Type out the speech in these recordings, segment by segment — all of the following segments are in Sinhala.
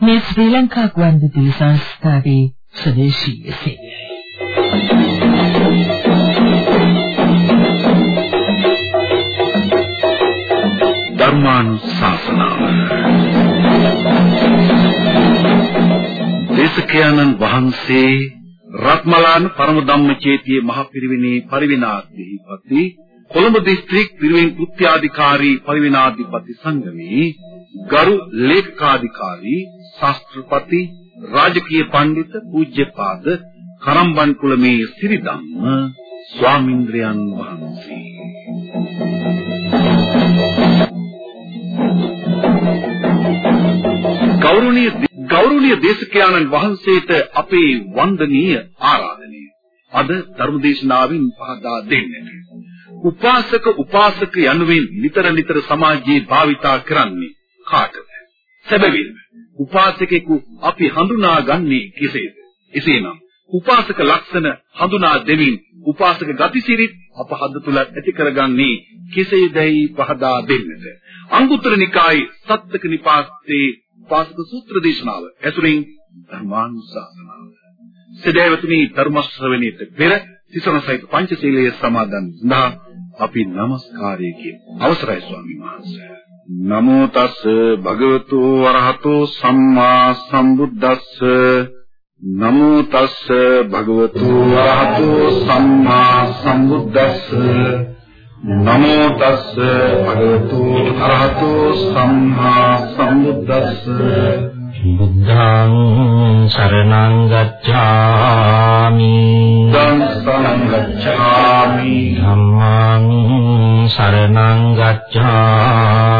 මේ ශ්‍රී ලංකා ගුවන්විදුලි සංස්ථාවේ ස්වදේශීය සේවය. ධර්මානුශාසනාව දේශකයන්න් වහන්සේ රත්මලාන පරම ධම්මචේතිය මහ පිරිවෙනේ පරිවිනාද්දීපති කොළඹ දිස්ත්‍රික් පිරිවෙන් කෘත්‍යාධිකාරී පරිවිනාධිපති සංගමේ ගරු ලේකකාධිකාරී ශාස්ත්‍රපති රාජකීය පඬිත පූජ්‍යපාද කරම්බන් කුලමේ සිරිධම්ම ස්වාමින්ද්‍රයන් වහන්සේ ගෞරවනීය ගෞරවනීය දේශකයාණන් වහන්සේට අපේ වන්දනීය ආරාධනය. අද ධර්මදේශනාවෙන් පහදා දෙන්නට. උපාසක උපාසක යනුවෙන් නිතර නිතර සමාජයේ භාවිතා කරන්නේ කාටද? සැබවින්ම උපාසකෙකු අපි හඳුනාගන්නේ කෙසේද? එසේනම් උපාසක ලක්ෂණ හඳුනා දෙමින් උපාසක ගතිසිරිත් අප හද තුල ඇති කරගන්නේ කෙසේදයි පහදා දෙන්නට. අංගුත්තර නිකායේ සත්තක නිපාතේ උපාසක සූත්‍ර දේශනාව ඇසුරින් ධර්මානුශාසනාව. සදේවතුනි ධර්ම ශ්‍රවණයට පෙර තිසරණ සහිත පංචශීලයේ සමාදන් සඳහා අපි নমස්කාරය කියමු. අවසරයි ස්වාමීන් වහන්සේ. නමෝ තස් භගවතු වරහතෝ සම්මා සම්බුද්දස්ස. නමෝ තස් භගවතු වරහතෝ සම්මා සම්බුද්දස්ස. නමෝ තස්ස භගවතු අරහතෝ සම්මා සම්බුද්දස්ස. බුද්ධං සරණං ගච්ඡාමි. ධම්මං ගච්ඡාමි. ධම්මං සරණං ගච්ඡාමි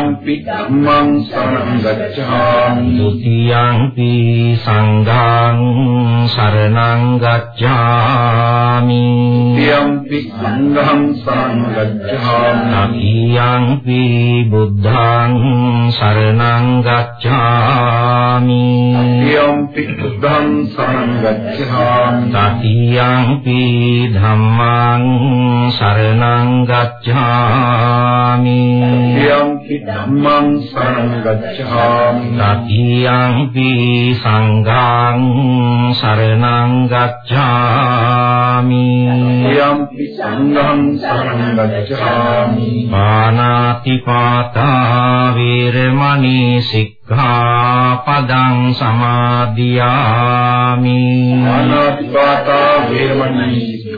ධම්මං සරණං ගච්ඡාමි. ဒ ුතියංපි සංඝං සරණං ගච්ඡාමි යම්පි සංඝං සරණං ගච්ඡාමි තතියංපි බුද්ධං සරණං ගච්ඡාමි යම්පි බුද්ධං සරණං ගච්ඡාමි තතියංපි ධම්මං සරණං ගච්ඡාමි යම්පි ධම්මං සරණං ගච්ඡාමි. තතියංපි සංඝං සරණං ගච්ඡාමි. යම්පි සංඝං සරණං ගච්ඡාමි. පානාති පාතා වේරමණී සික්ඛාපදං සමාදියාමි. අනාතිපාතා වේරමණී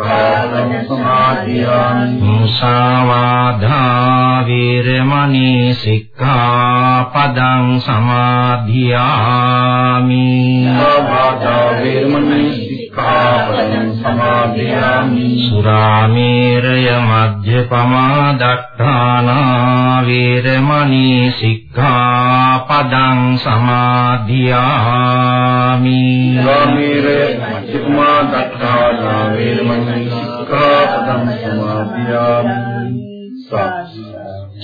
සික්ඛාපදං සමාදියාමි මුසාවාධා වේරමණී සික්ඛාපදං සමාදියාමි සාවාදා වේරමණී සික්ඛාපදං සමාදියාමි සුරාමේරය මජ්ජපමා දත්තානා වේරමණී සික්ඛාපදං සමාදියාමි රාමීරේ මජ්ජිමා දත්තානා වේරමණී සික්ඛාපදං සමාදියාමි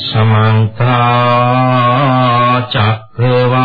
සමන්ත චක්‍රවාලේසු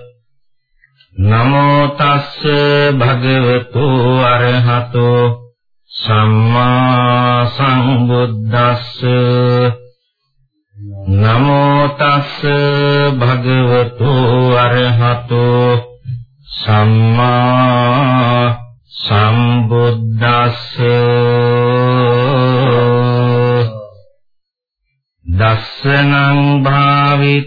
නමෝ තස්ස භගවතු අරහතෝ සම්මා සම්බුද්දස්ස. නමෝ තස්ස භගවතු අරහතෝ සම්මා සම්බුද්දස්ස. දස්සනං භාවිතත්තානං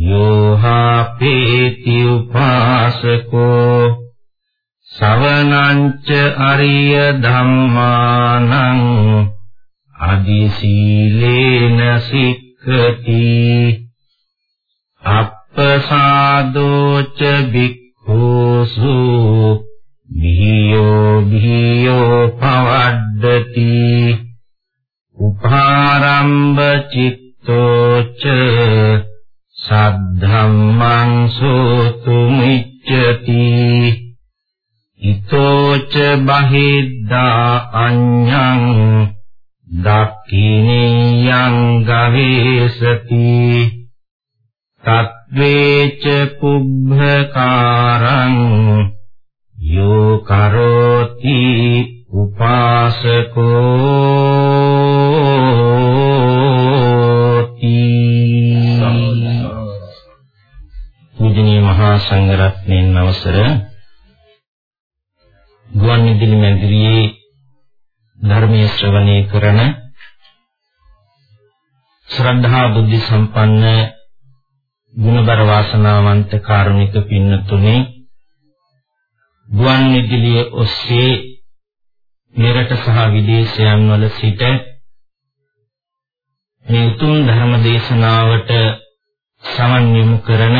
යෝහාපේති උපාසකෝ සවනංච අරිය ධම්මානං අදිසීලේන සික්ඛති අප්පසාදෝච බික්ඛූසු බිහියෝ බිහියෝ පවද්දති උපාරම්භ චිත්තෝච සද්ධම්මං සෝතුමිච්ඡති. ඊතෝච බහිද්දා අඤ්ඤං දක්ඛිනියං ගවේසති. තත්වේච පුබ්බකාරං යෝ කරෝති උපාසකෝ. පූජනීය මහා සංඝරත්නයන් අවසර ගුවන් විදුලි මැදිරියේ ධර්මයේ ශ්‍රවණය කරන ශ්‍රද්ධා බුද්ධ සම්පන්න ගුණබර වාසනාවන්ත කාරුණික පින්නතුනේ ගුවන් විදුලිය ඔස්සේ මෙරට සහ විදේශයන් වල සිට මේ උතුම් ධර්ම දේශනාවට සමන් යොමු කරන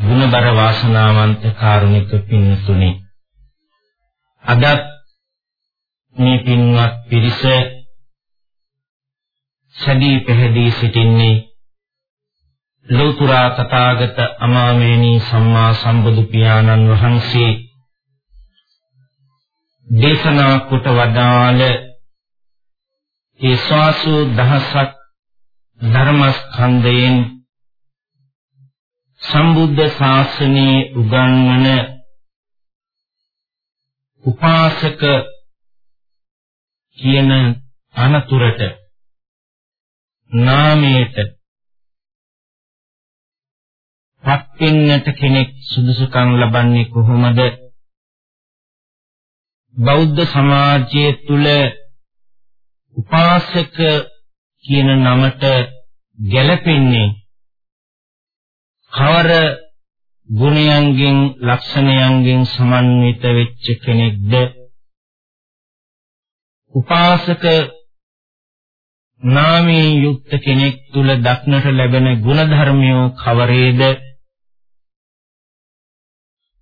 ගුණබර වාසනාවන්ත කාරුණික පින්තුනි. අද මේ පින්වත් පිරිස සදී පැහැදී සිටින්නේ ලෝතර තථාගත අමාමේනී සම්මා සම්බුදු පියාණන් වහන්සේ දේශනා කොට වදාළ ඒ ස්වාසු දහසක් ධර්මස්කන්ධයෙන් සම්බුද්ධ ශාසනයේ උගන්වන උපාසක කියන අනතුරට නාමයට පත්වෙන්නට කෙනෙක් සුදුසුකම් ලබන්නේ කොහොමද? බෞද්ධ සමාජය තුල උපාසක කියන නමට ගැළපෙන්නේ කවර ගුණයන්ගෙන් ලක්ෂණයන්ගෙන් සමන්විත වෙච්ච කෙනෙක්ද? උපාසක නාමයෙන් යුක්ත කෙනෙක් තුල දක්නට ලැබෙන ගුණධර්මයෝ කවරේද?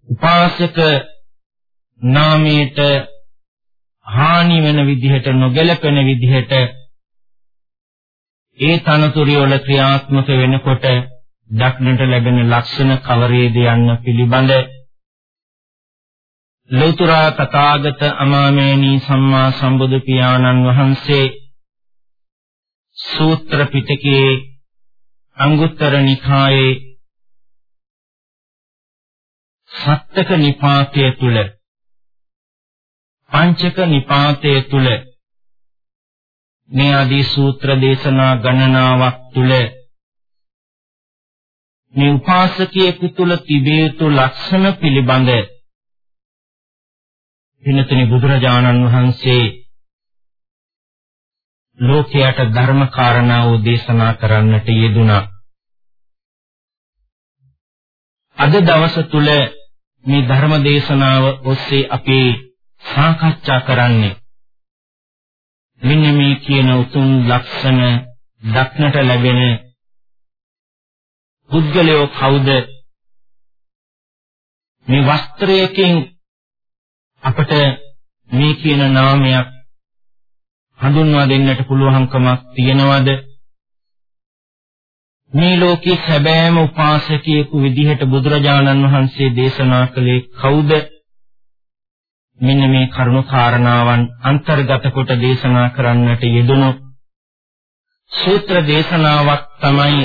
උපාසක නාමයට හානි වෙන විදිහට නොගැලපෙන විදිහට ඒ තනතුරු වල ක්‍රියාත්මක වෙනකොට දක්නට ලැබෙන ලක්ෂණ කවරේද යන්න පිළිබඳ ලෞතර තථාගත අමාමේනී සම්මා සම්බුදු පියාණන් වහන්සේ සූත්‍ර පිටකයේ අංගුත්තර නිකායේ සත්තක නිපාතය තුල පංචක නිපාතය තුල මේ ආදී සූත්‍ර දේශනා ගණනාවක් තුල මේ උපාසකයෙකු තුල තිබිය යුතු ලක්ෂණ පිළිබඳ පිනතුනි බුදුරජාණන් වහන්සේ ලෝකයට ධර්ම කාරණාව දේශනා කරන්නට යෙදුනා. අද දවස තුල මේ ධර්ම දේශනාව ඔස්සේ අපි සාකච්ඡා කරන්නේ මෙන්න මේ කියන උතුම් ලක්ෂණ දක්නට ලැබෙන පුද්ගලයෝ කවුද? මේ වස්ත්‍රයකින් අපට මේ කියන නාමයක් හඳුන්වා දෙන්නට පුළුවන්කමක් තියනවද? මේ ලෝකයේ සැබෑම උපාසකයෙකු විදිහට බුදුරජාණන් වහන්සේ දේශනා කළේ කවුද? මෙන්න මේ කරුණු කාරණාවන් අන්තර්ගත කොට දේශනා කරන්නට යෙදුණු සූත්‍ර දේශනාවක් තමයි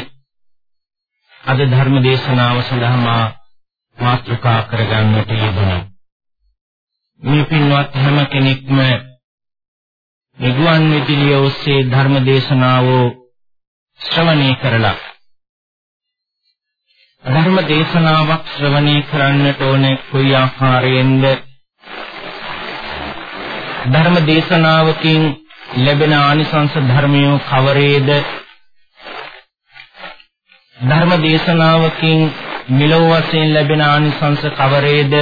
අද ධර්ම දේශනාව සඳහා මාතෘකා කරගන්නට යෙදුණා. මේ පින්වත් හැම කෙනෙක්ම නිගුවන් විදුලිය ඔස්සේ ධර්ම දේශනාව ශ්‍රවණය කරලා ධර්ම දේශනාවක් ශ්‍රවණය කරන්නට ඕනේ කොයි ආකාරයෙන්ද ධර්ම දේශනාවකින් ලැබෙන ආනිසංස ධර්මයෝ කවරේද ධර්ම දේශනාවකින් මිලව වශයෙන් ලැබෙන ආනිසංස කවරේද?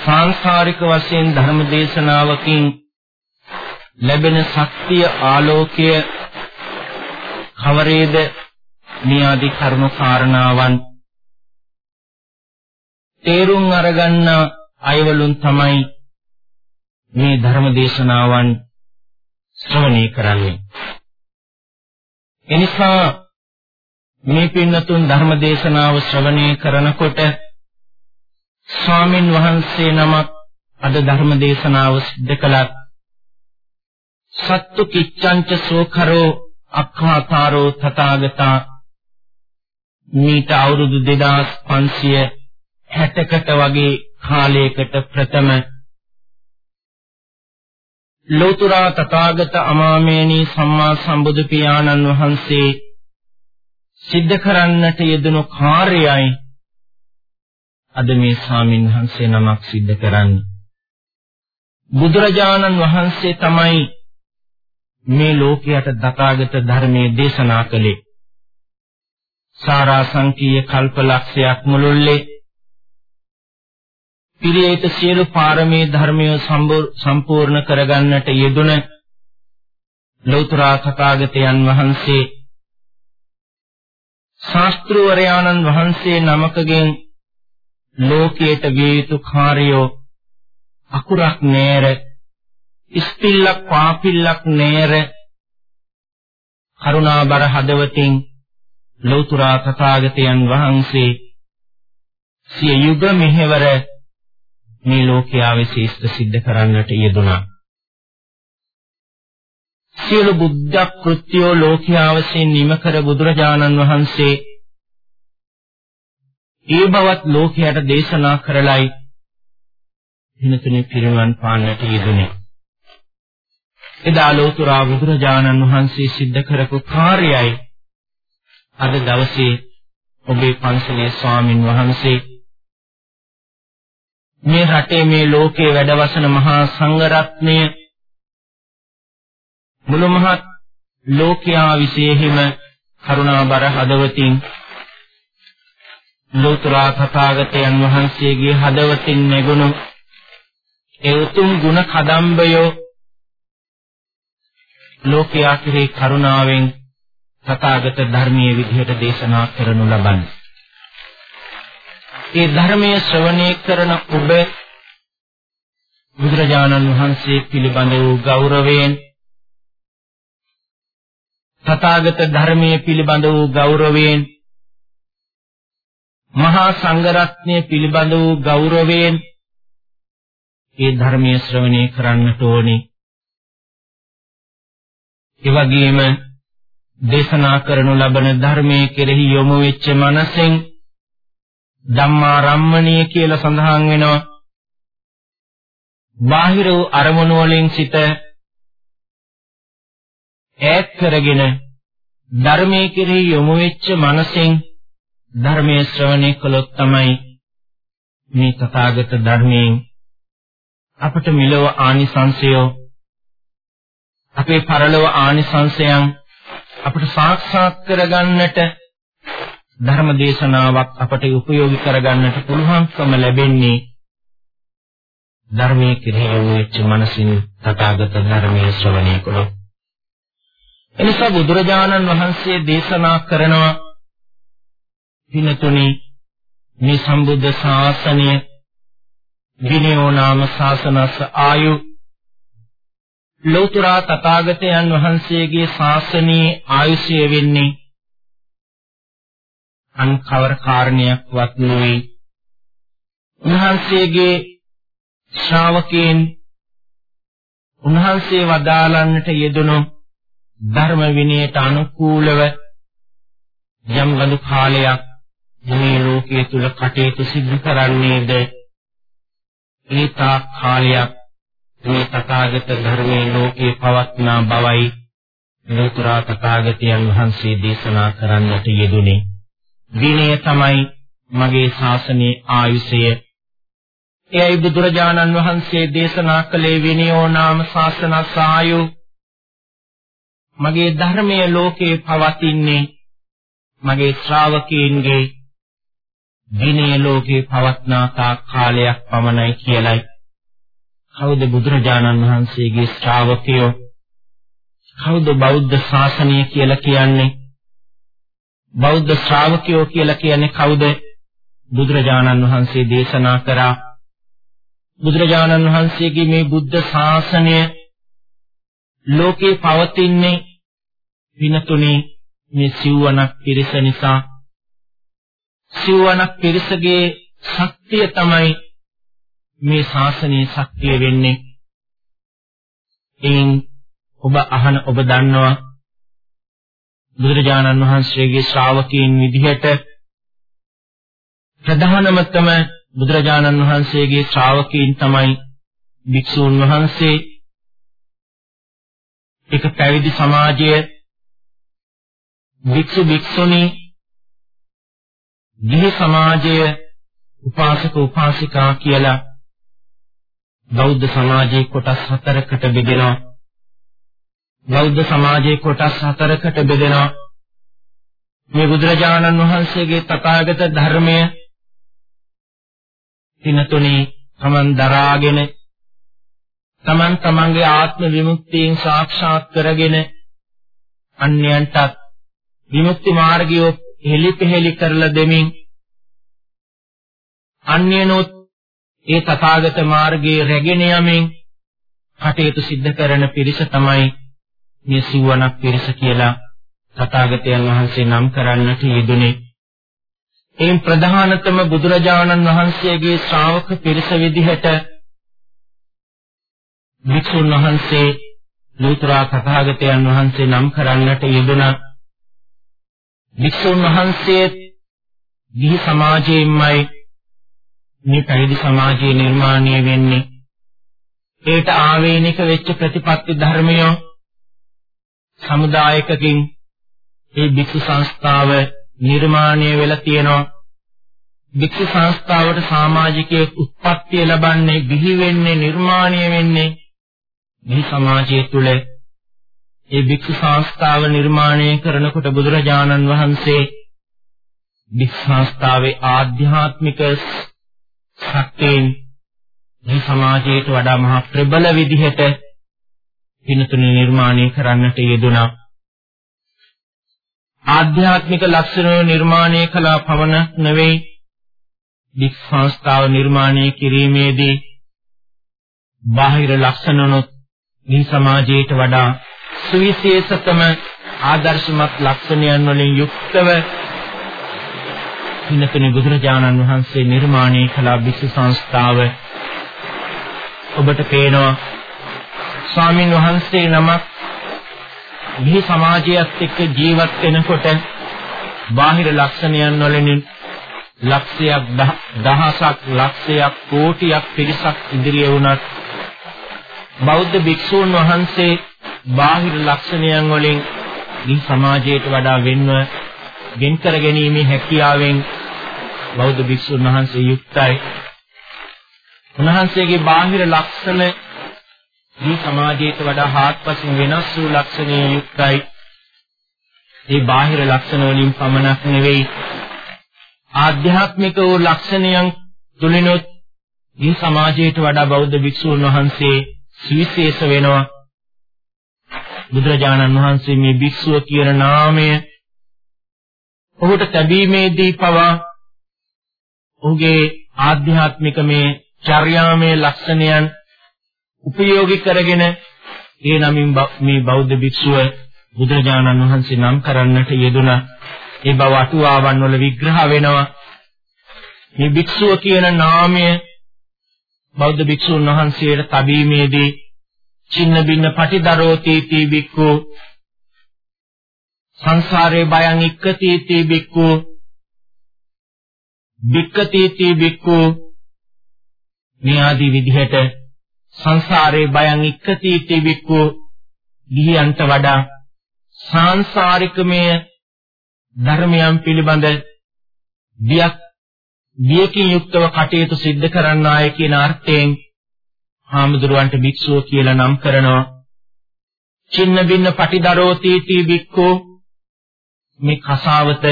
සංස්කාරික වශයෙන් ධර්ම දේශනාවකින් ලැබෙන ශක්තිය ආලෝකය කවරේද? මේ ආදී කරුණු කාරණාවන් තේරුම් අරගන්න අයවලුන් තමයි මේ ධර්ම දේශනාවන් ශ්‍රවණය කරන්නේ. එනිසා මේ පින්නතුන් ධර්ම දේශනාව ශ්‍රවණය කරනකොට ස්වාමින් වහන්සේ නමක් අද ධර්ම දේශනාව සිද්ධ කළත් සත්තු කිච්ඡංච සෝකරෝ අක්ඛාතාරෝ තථාගතා මීට අවුරුදු 2560කට වගේ කාලයකට ප්‍රථම ලෝතුරා තථාගත අමාමේනී සම්මා සම්බුදු පියාණන් වහන්සේ සිද්ධ කරන්නට යෙදුණු කාර්යයයි අද මේ ස්වාමින් වහන්සේ නමක් සිද්ධ කරන්නේ. බුදුරජාණන් වහන්සේ තමයි මේ ලෝකයට දතාගත ධර්මයේ දේශනා කළේ. සාරා සංකීය කල්පලක්ෂයක් මුළුල්ලේ පිළියෙත සියලු පාරමී ධර්මය සම්පූර්ණ කරගන්නට යෙදුන ලෞතර තථාගතයන් වහන්සේ ශාස්ත්‍රවරයාණන් වහන්සේ නමකගෙන් ලෝකයට විය යුතු කාර්යෝ අකුරක් නෑර ඉස්පිල්ලක් පාපිල්ලක් නෑර කරුණාබර හදවතින් ලෞතර තථාගතයන් වහන්සේ සිය යුග මෙහෙවර මේ ලෝකයා විශේෂ සිද්ධ කරන්නට යෙදුණා. සියලු බුද්ධ කෘත්‍යෝ ලෝකයා විසින් නිම කර බුදුරජාණන් වහන්සේ ඒ බවත් ලෝකයට දේශනා කරලයි දිනතුනේ පිරිවන් පාන්නට යෙදුනේ. එදා ලෝතුරා බුදුරජාණන් වහන්සේ සිද්ධ කරපු කාර්යයයි අද දවසේ ඔබේ පන්සලේ ස්වාමින් වහන්සේ මේ රටේ මේ ලෝකේ වැඩවසන මහා සංඝරත්නය මුළු මහත් ලෝකයා විශේෂෙම කරුණාබර හදවතින් ලෝතර තථාගතයන් වහන්සේගේ හදවතින් නැගුණු ඒ උතුම් ගුණ කදම්බයෝ ලෝකයා කෙරෙහි කරුණාවෙන් තථාගත ධර්මයේ විදිහට දේශනා කරනු ලබන්නේ. ඒ ධර්මයේ ශ්‍රවණය කරන ඔබ බුදුරජාණන් වහන්සේ පිළිබඳ වූ ගෞරවයෙන් තථාගත ධර්මයේ පිළිබඳ වූ ගෞරවයෙන් මහා සංඝරත්නය පිළිබඳ වූ ගෞරවයෙන් ඒ ධර්මයේ ශ්‍රවණය කරන්නට ඕනේ. ඒ වගේම දේශනා කරනු ලබන ධර්මයේ කෙරෙහි යොමු වෙච්ච මනසෙන් ධම්මාරම්මණීය කියලා සඳහන් වෙනවා. බාහිර වූ අරමුණු වලින් සිත ඈත් කරගෙන ධර්මයේ කෙරෙහි යොමු වෙච්ච මනසෙන් ධර්මයේ ශ්‍රවණය කළොත් තමයි මේ තථාගත ධර්මයෙන් අපට මිලව ආනිසංසය අපේ පරලොව ආනිසංසයන් අපට සාක්ෂාත් කරගන්නට ධර්ම දේශනාවක් අපට උපයෝගී කරගන්නට පුළුවන්කම ලැබෙන්නේ ධර්මයේ කෙරෙහි වෙච්ච මනසින් තථාගත ධර්මයේ ශ්‍රවණය කළොත්. එනිසා බුදුරජාණන් වහන්සේ දේශනා කරනවා දිනතුනි මේ සම්බුද්ධ ශාසනය විනයෝ නාම ශාසනස් ආයු ලෞතර තථාගතයන් වහන්සේගේ ශාසනයේ ආයුෂය වෙන්නේ අන් කවර කාරණයක්වත් නොවේ. උන්වහන්සේගේ ශ්‍රාවකයන් උන්වහන්සේ වදාළන්නට යෙදුණු ධර්ම විනයට අනුකූලව යම් බඳු කාලයක් මේ ලෝකයේ තුල කටයුතු සිදු කරන්නේද ඒ තා කාලයක් මේ තථාගත ධර්මයේ ලෝකේ පවත්නා බවයි ලෝතර තථාගතයන් වහන්සේ දේශනා කරන්නට යෙදුනේ විනය තමයි මගේ ශාසනයේ ආයුෂය. එයයි බුදුරජාණන් වහන්සේ දේශනා කළේ විනයෝ නාම ශාසනසායු මගේ ධර්මයේ ලෝකේ පවතින්නේ මගේ ශ්‍රාවකීන්ගේ විනය ලෝකේ පවත්නා තා කාලයක් පමණයි කියලයි. කවුද බුදුරජාණන් වහන්සේගේ ශ්‍රාවකයෝ? කවුද බෞද්ධ ශාසනය කියලා කියන්නේ? බෞද්ධ ශ්‍රාවකයෝ කියලා කියන්නේ කවුද? බුදුරජාණන් වහන්සේ දේශනා කරා. බුදුරජාණන් වහන්සේගේ මේ බුද්ධ ශාසනය ලෝකේ පවතින්නේ විනතුනේ මේ සිව්වනක් පිරිස නිසා. සිව්වනක් පිරිසගේ ශක්තිය තමයි මේ ශාසනයේ ශක්තිය වෙන්නේ. එයින් ඔබ අහන ඔබ දන්නවා බුදුරජාණන් වහන්සේගේ ශ්‍රාවකීන් විදිහට ප්‍රධානමතම බුදුරජාණන් වහන්සේගේ ශ්‍රාවකීන් තමයි භික්ෂූන් වහන්සේ එක පැවිදි සමාජය භික්ෂු භික්ෂුණී ගිහි සමාජය උපාසක උපාසිකා කියලා බෞද්ධ සමාජයේ කොටස් හතරකට බෙදෙනවා. බෞද්ධ සමාජයේ කොටස් හතරකට බෙදෙනවා. මේ බුදුරජාණන් වහන්සේගේ තථාගත ධර්මය දිනතුනේ තමන් දරාගෙන තමන් තමන්ගේ ආත්ම විමුක්තියෙන් සාක්ෂාත් කරගෙන අන්‍යයන්ටත් විමුක්ති මාර්ගය හෙලිපෙහෙලි කරලා දෙමින් අන්‍යනොත් ඒ තථාගත මාර්ගයේ රැගෙන යමින් කටයුතු සිද්ධ කරන පිරිස තමයි මේ සිවණක් පිරිස කියලා තථාගතයන් වහන්සේ නම් කරන්නට යෙදුනේ. එයින් ප්‍රධානතම බුදුරජාණන් වහන්සේගේ ශ්‍රාවක පිරිස විදිහට වික්ෂුන් වහන්සේ ලෝතර තථාගතයන් වහන්සේ නම් කරන්නට යෙදුණා. වික්ෂුන් වහන්සේ ගිහි සමාජයෙන්මයි මේ පැවිදි සමාජයේ නිර්මාණය වෙන්නේ ඒට ආවේනික වෙච්ච ප්‍රතිපත්ති ධර්මය සමුදායකකින් ඒ භික්ෂු සංස්ථාව නිර්මාණය වෙලා තියෙනවා. භික්ෂු සංස්ථාවට සමාජිකයේ උත්පත්තිය ලබන්නේ ගිහි වෙන්නේ නිර්මාණය වෙන්නේ මේ සමාජය තුළ. ඒ භික්ෂු සංස්ථාව නිර්මාණය කරනකොට බුදුරජාණන් වහන්සේ භික්ෂු සංස්ථාවේ ආධ්‍යාත්මික ශක්තියෙන් මේ සමාජයට වඩා මහා ප්‍රබල විදිහට පිනතුනේ නිර්මාණය කරන්නට යෙදුණා. ආධ්‍යාත්මික ලක්ෂණ නිර්මාණය කළා පවන නෙවෙයි වික් සංස්ථාව නිර්මාණය කිරීමේදී බාහිර ලක්ෂණනොත් මේ සමාජයට වඩා සුවිශේෂතම ආදර්ශමත් ලක්ෂණයන් වලින් යුක්තව පින්නතුනි බුදුරජාණන් වහන්සේ නිර්මාණය කළ භික්ෂු සංස්ථාව ඔබට පේනවා ස්වාමින් වහන්සේ නමක් මේ සමාජයත් එක්ක ජීවත් වෙනකොට බාහිර ලක්ෂණයන් වලින් ලක්ෂයක් දහසක් ලක්ෂයක් කෝටියක් පිරිසක් ඉදිරිය වුණත් බෞද්ධ භික්ෂූන් වහන්සේ බාහිර ලක්ෂණයන් වලින් මේ සමාජයට වඩා වෙන්ව වෙන් කර ගැනීමේ හැකියාවෙන් බෞද්ධ භික්ෂුන් වහන්සේ යුක්තයි. උන්වහන්සේගේ බාහිර ලක්ෂණ මේ සමාජයට වඩා හාත්පසින් වෙනස් වූ ලක්ෂණයේ යුක්තයි. මේ බාහිර ලක්ෂණ වලින් පමණක් නෙවෙයි ආධ්‍යාත්මික වූ ලක්ෂණයන් තුලිනුත් මේ සමාජයට වඩා බෞද්ධ භික්ෂුන් වහන්සේ සවිශේෂ වෙනවා. බුදුරජාණන් වහන්සේ මේ භික්ෂුව කියන නාමය ඔහුට ලැබීමේදී පවා ඔහුගේ ආධ්‍යාත්මික මේ චර්යාමය ලක්ෂණයන් උපයෝගී කරගෙන ඒ නමින් මේ බෞද්ධ භික්ෂුව බුදුරජාණන් වහන්සේ නම් කරන්නට යෙදුණා. ඒ බව අටුවාවන් වල විග්‍රහ වෙනවා. මේ භික්ෂුව කියන නාමය බෞද්ධ භික්ෂුන් වහන්සේට තබීමේදී චින්න බින්න පටිදරෝති තී බික්කු සංසාරේ බයං ඉක්කති තී බික්කු බික්කති තී බික්කු මේ ආදී විදිහට සංසාරේ බයං ඉක්කති තී බික්කු ගිහියන්ට වඩා සාංශාරිකමය ධර්මයන් පිළිබඳ බියක් බියකින් යුක්තව කටයුතු සිද්ධ කරන්නාය කියන අර්ථයෙන් හාමුදුරුවන්ට භික්ෂුව කියලා නම් කරනවා. චින්න බින්න පටිදරෝති තී භික්ඛු මේ කසාවත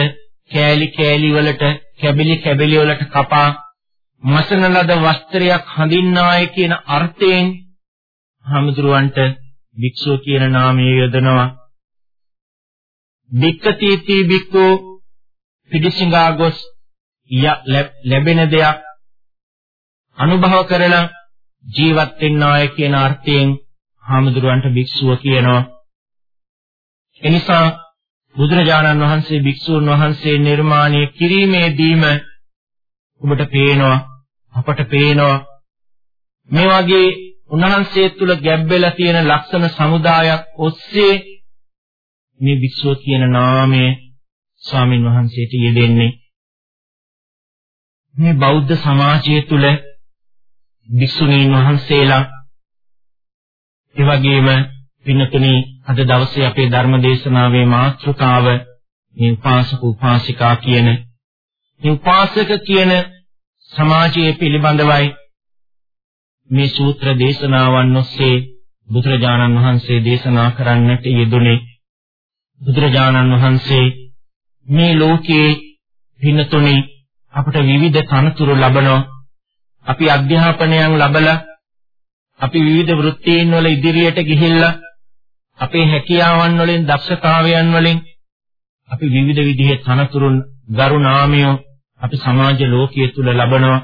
කෑලි කෑලි වලට කැබිලි කැබිලි වලට කපා මසන ලද වස්ත්‍රයක් හඳින්නාය කියන අර්ථයෙන් හාමුදුරුවන්ට භික්ෂුව කියන නාමය යොදනවා. වික්කතිති බික්කෝ පිටිසිඟා ගොස් ලැබෙන දෙයක් අනුභව කරලා ජීවත් වෙන්නාය කියන අර්ථයෙන් හාමුදුරුවන්ට භික්ෂුව කියනවා. එනිසා බුදුරජාණන් වහන්සේ භික්ෂූන් වහන්සේ නිර්මාණය කිරීමේදීම ඔබට පේනවා අපට පේනවා. මේ වගේ උන්වහන්සේ තුල ගැබ්බෙලා තියෙන ලක්ෂණ සමුදායක් ඔස්සේ මේ භික්ෂුව කියන නාමය ස්වාමින් වහන්සේට යෙදෙන්නේ. මේ බෞද්ධ සමාජය තුල භික්ෂුණීන් වහන්සේලා ඒ වගේම පින්නතුනි අද දවසේ අපේ ධර්ම දේශනාවේ මාතෘකාව මේ උපාසක උපාසිකා කියන මේ උපාසක කියන සමාජයේ පිළිබඳවයි. මේ සූත්‍ර දේශනාවන් ඔස්සේ බුදුරජාණන් වහන්සේ දේශනා කරන්නට යෙදුනේ. බුදුරජාණන් වහන්සේ මේ ලෝකයේ පින්නතුනි අපට විවිධ තනතුරු ලබනවා. අපි අධ්‍යාපනයන් ලැබලා අපි විවිධ වෘත්තීන් වල ඉදිරියට ගිහිල්ලා අපේ හැකියාවන් වලින් දක්ෂතාවයන් වලින් අපි විවිධ විදිහේ තනතුරුන් ගරු නාමය අපි සමාජ ලෝකයේ තුල ලබනවා.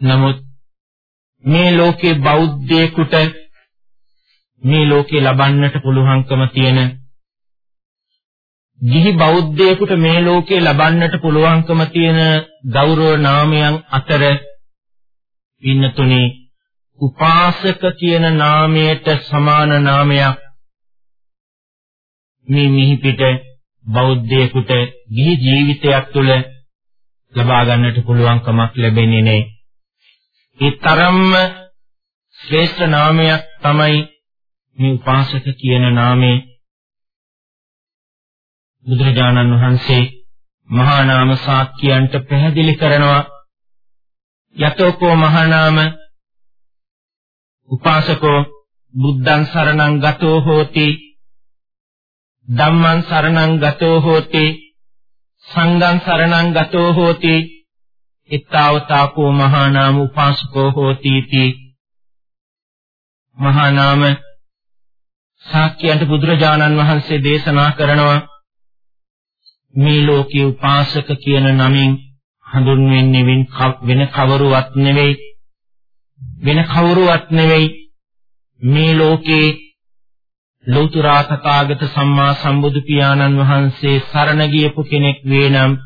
නමුත් මේ ලෝකේ බෞද්ධයෙකුට මේ ලෝකේ ලබන්නට පුළුවන්කම තියෙන ගිහි බෞද්ධයෙකුට මේ ලෝකේ ලබන්නට පුළුවන්කම තියෙන ගෞරව නාමයන් අතර ඉන්නතුනේ උපාසක කියන නාමයට සමාන නාමයක් මේ මිහි පිට බෞද්ධයෙකුට ගිහි ජීවිතයක් තුළ ලබා ගන්නට පුළුවන් කමක් ලැබෙන්නේ නැහැ. ඒ තරම්ම ශ්‍රේෂ්ඨ නාමයක් තමයි මේ උපාසක කියන නාමය. බුදුරජාණන් වහන්සේ මහා නාම සාක්‍යයන්ට පැහැදිලි කරනවා යතෝකෝ මහා නාම උපාසකෝ බුද්ධං සරණං ගතෝ හෝති ධම්මං සරණං ගතෝ හෝති සංඝං සරණං ගතෝ හෝති. ittavataako මහා නාම උපාසකෝ හෝති තී මහා නාම සාක්‍යයන්ට බුදුරජාණන් වහන්සේ දේශනා කරනවා. මේ ලෝකේ උපාසක කියන නමින් හඳුන්වන්නේ වෙන කවුරුවත් නෙවෙයි. වෙන කවුරුවත් නෙවෙයි. මේ ලෝකේ ලෞතර තථාගත සම්මා සම්බුදු පියාණන් වහන්සේ සරණ ගියපු කෙනෙක් වේනම්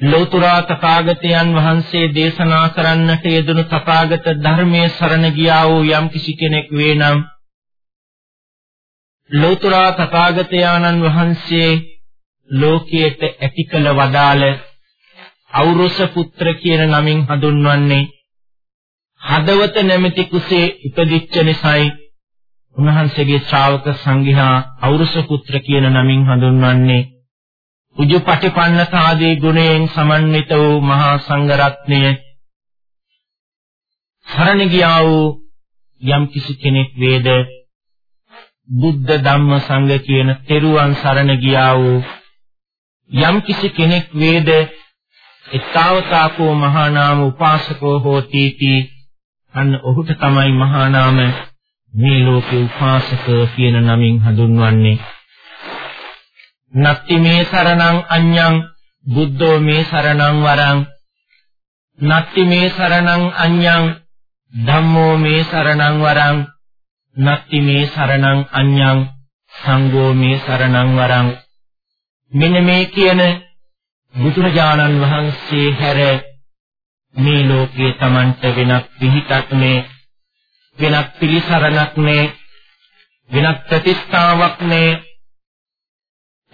ලෞතර තථාගතයන් වහන්සේ දේශනා කරන්නට යෙදුණු තථාගත ධර්මයේ සරණ ගියා වූ යම් කිසි කෙනෙක් වේනම් ලෞතර තථාගතයන්න් වහන්සේ ලෝකයට ඇති කළ වදාළ අවුරුස පුත්‍ර කියන නමින් හඳුන්වන්නේ හදවත නැමැති කුසේ ඉපදිච්ච නිසායි. උන්වහන්සේගේ ශ්‍රාවක සංඝයා අවුරුස පුත්‍ර කියන නමින් හඳුන්වන්නේ උජුපටිපන්නතාදී ගුණයෙන් සමන්විත වූ මහා සංඝ රත්නය සරණ ගියා වූ යම් කිසි කෙනෙක් වේද බුද්ධ ධම්ම සංඝ කියන තෙරුවන් සරණ ගියා වූ යම් කිසි කෙනෙක් වේද එක්තාවතාකෝ මහා නාම උපාසකෝ හෝති තී අන්න ඔහුට තමයි මහා නාම මේ ලෝකේ උපාසක කියන නමින් හඳුන්වන්නේ. නත්ති මේ සරණං අඤ්ඤං බුද්ධෝ මේ සරණං වරං. නත්ති මේ සරණං අඤ්ඤං ධම්මෝ මේ සරණං වරං. නත්ති මේ සරණං අඤ්ඤං සංඝෝ මේ සරණං වරං. මෙන්න මේ කියන බුදුරජාණන් වහන්සේ හැර මේ ලෝකයේ Tamanට වෙනත් පිහිටක් නේ වෙනත් පිළිසරණක් නේ වෙනත් ප්‍රතිස්ථාවක් නේ.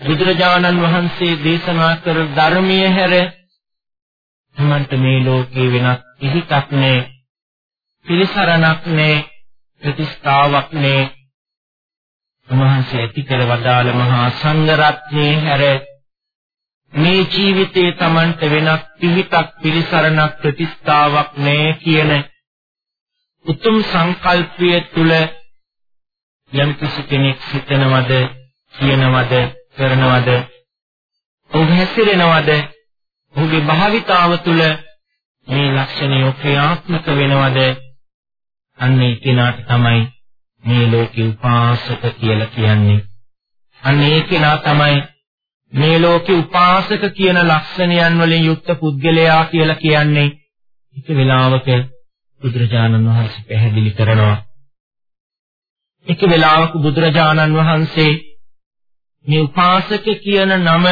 බුදුරජාණන් වහන්සේ දේශනා කර ධර්මයේ හැර තමන්ට මේ ලෝකේ වෙනත් කිසික් නෑ පිළිසරණක් නෑ ප්‍රතිස්ථාවක් නෑ. උන්වහන්සේ ඇති කර වදාළ මහා සංඝ රත්නයේ හැර මේ ජීවිතේ තමන්ට වෙනත් පිහිටක් පිළිසරණක් ප්‍රතිස්ථාවක් නෑ කියන උතුම් සංකල්පය තුල යම් කිසි කෙනෙක් සිතනවද කියනවද කරනවද ඔහු හැසිරෙනවද ඔහුගේ භාවිතාව තුළ මේ ලක්ෂණය ක්‍රියාත්මක වෙනවද? අන්න ඒ කෙනාට තමයි මේ ලෝකේ උපාසක කියලා කියන්නේ. අන්න ඒ කෙනා තමයි මේ ලෝකේ උපාසක කියන ලක්ෂණයන් වලින් යුක්ත පුද්ගලයා කියලා කියන්නේ. එක වෙලාවක බුදුරජාණන් වහන්සේ පැහැදිලි කරනවා. එක වෙලාවක බුදුරජාණන් වහන්සේ මේ උපාසක කියන නම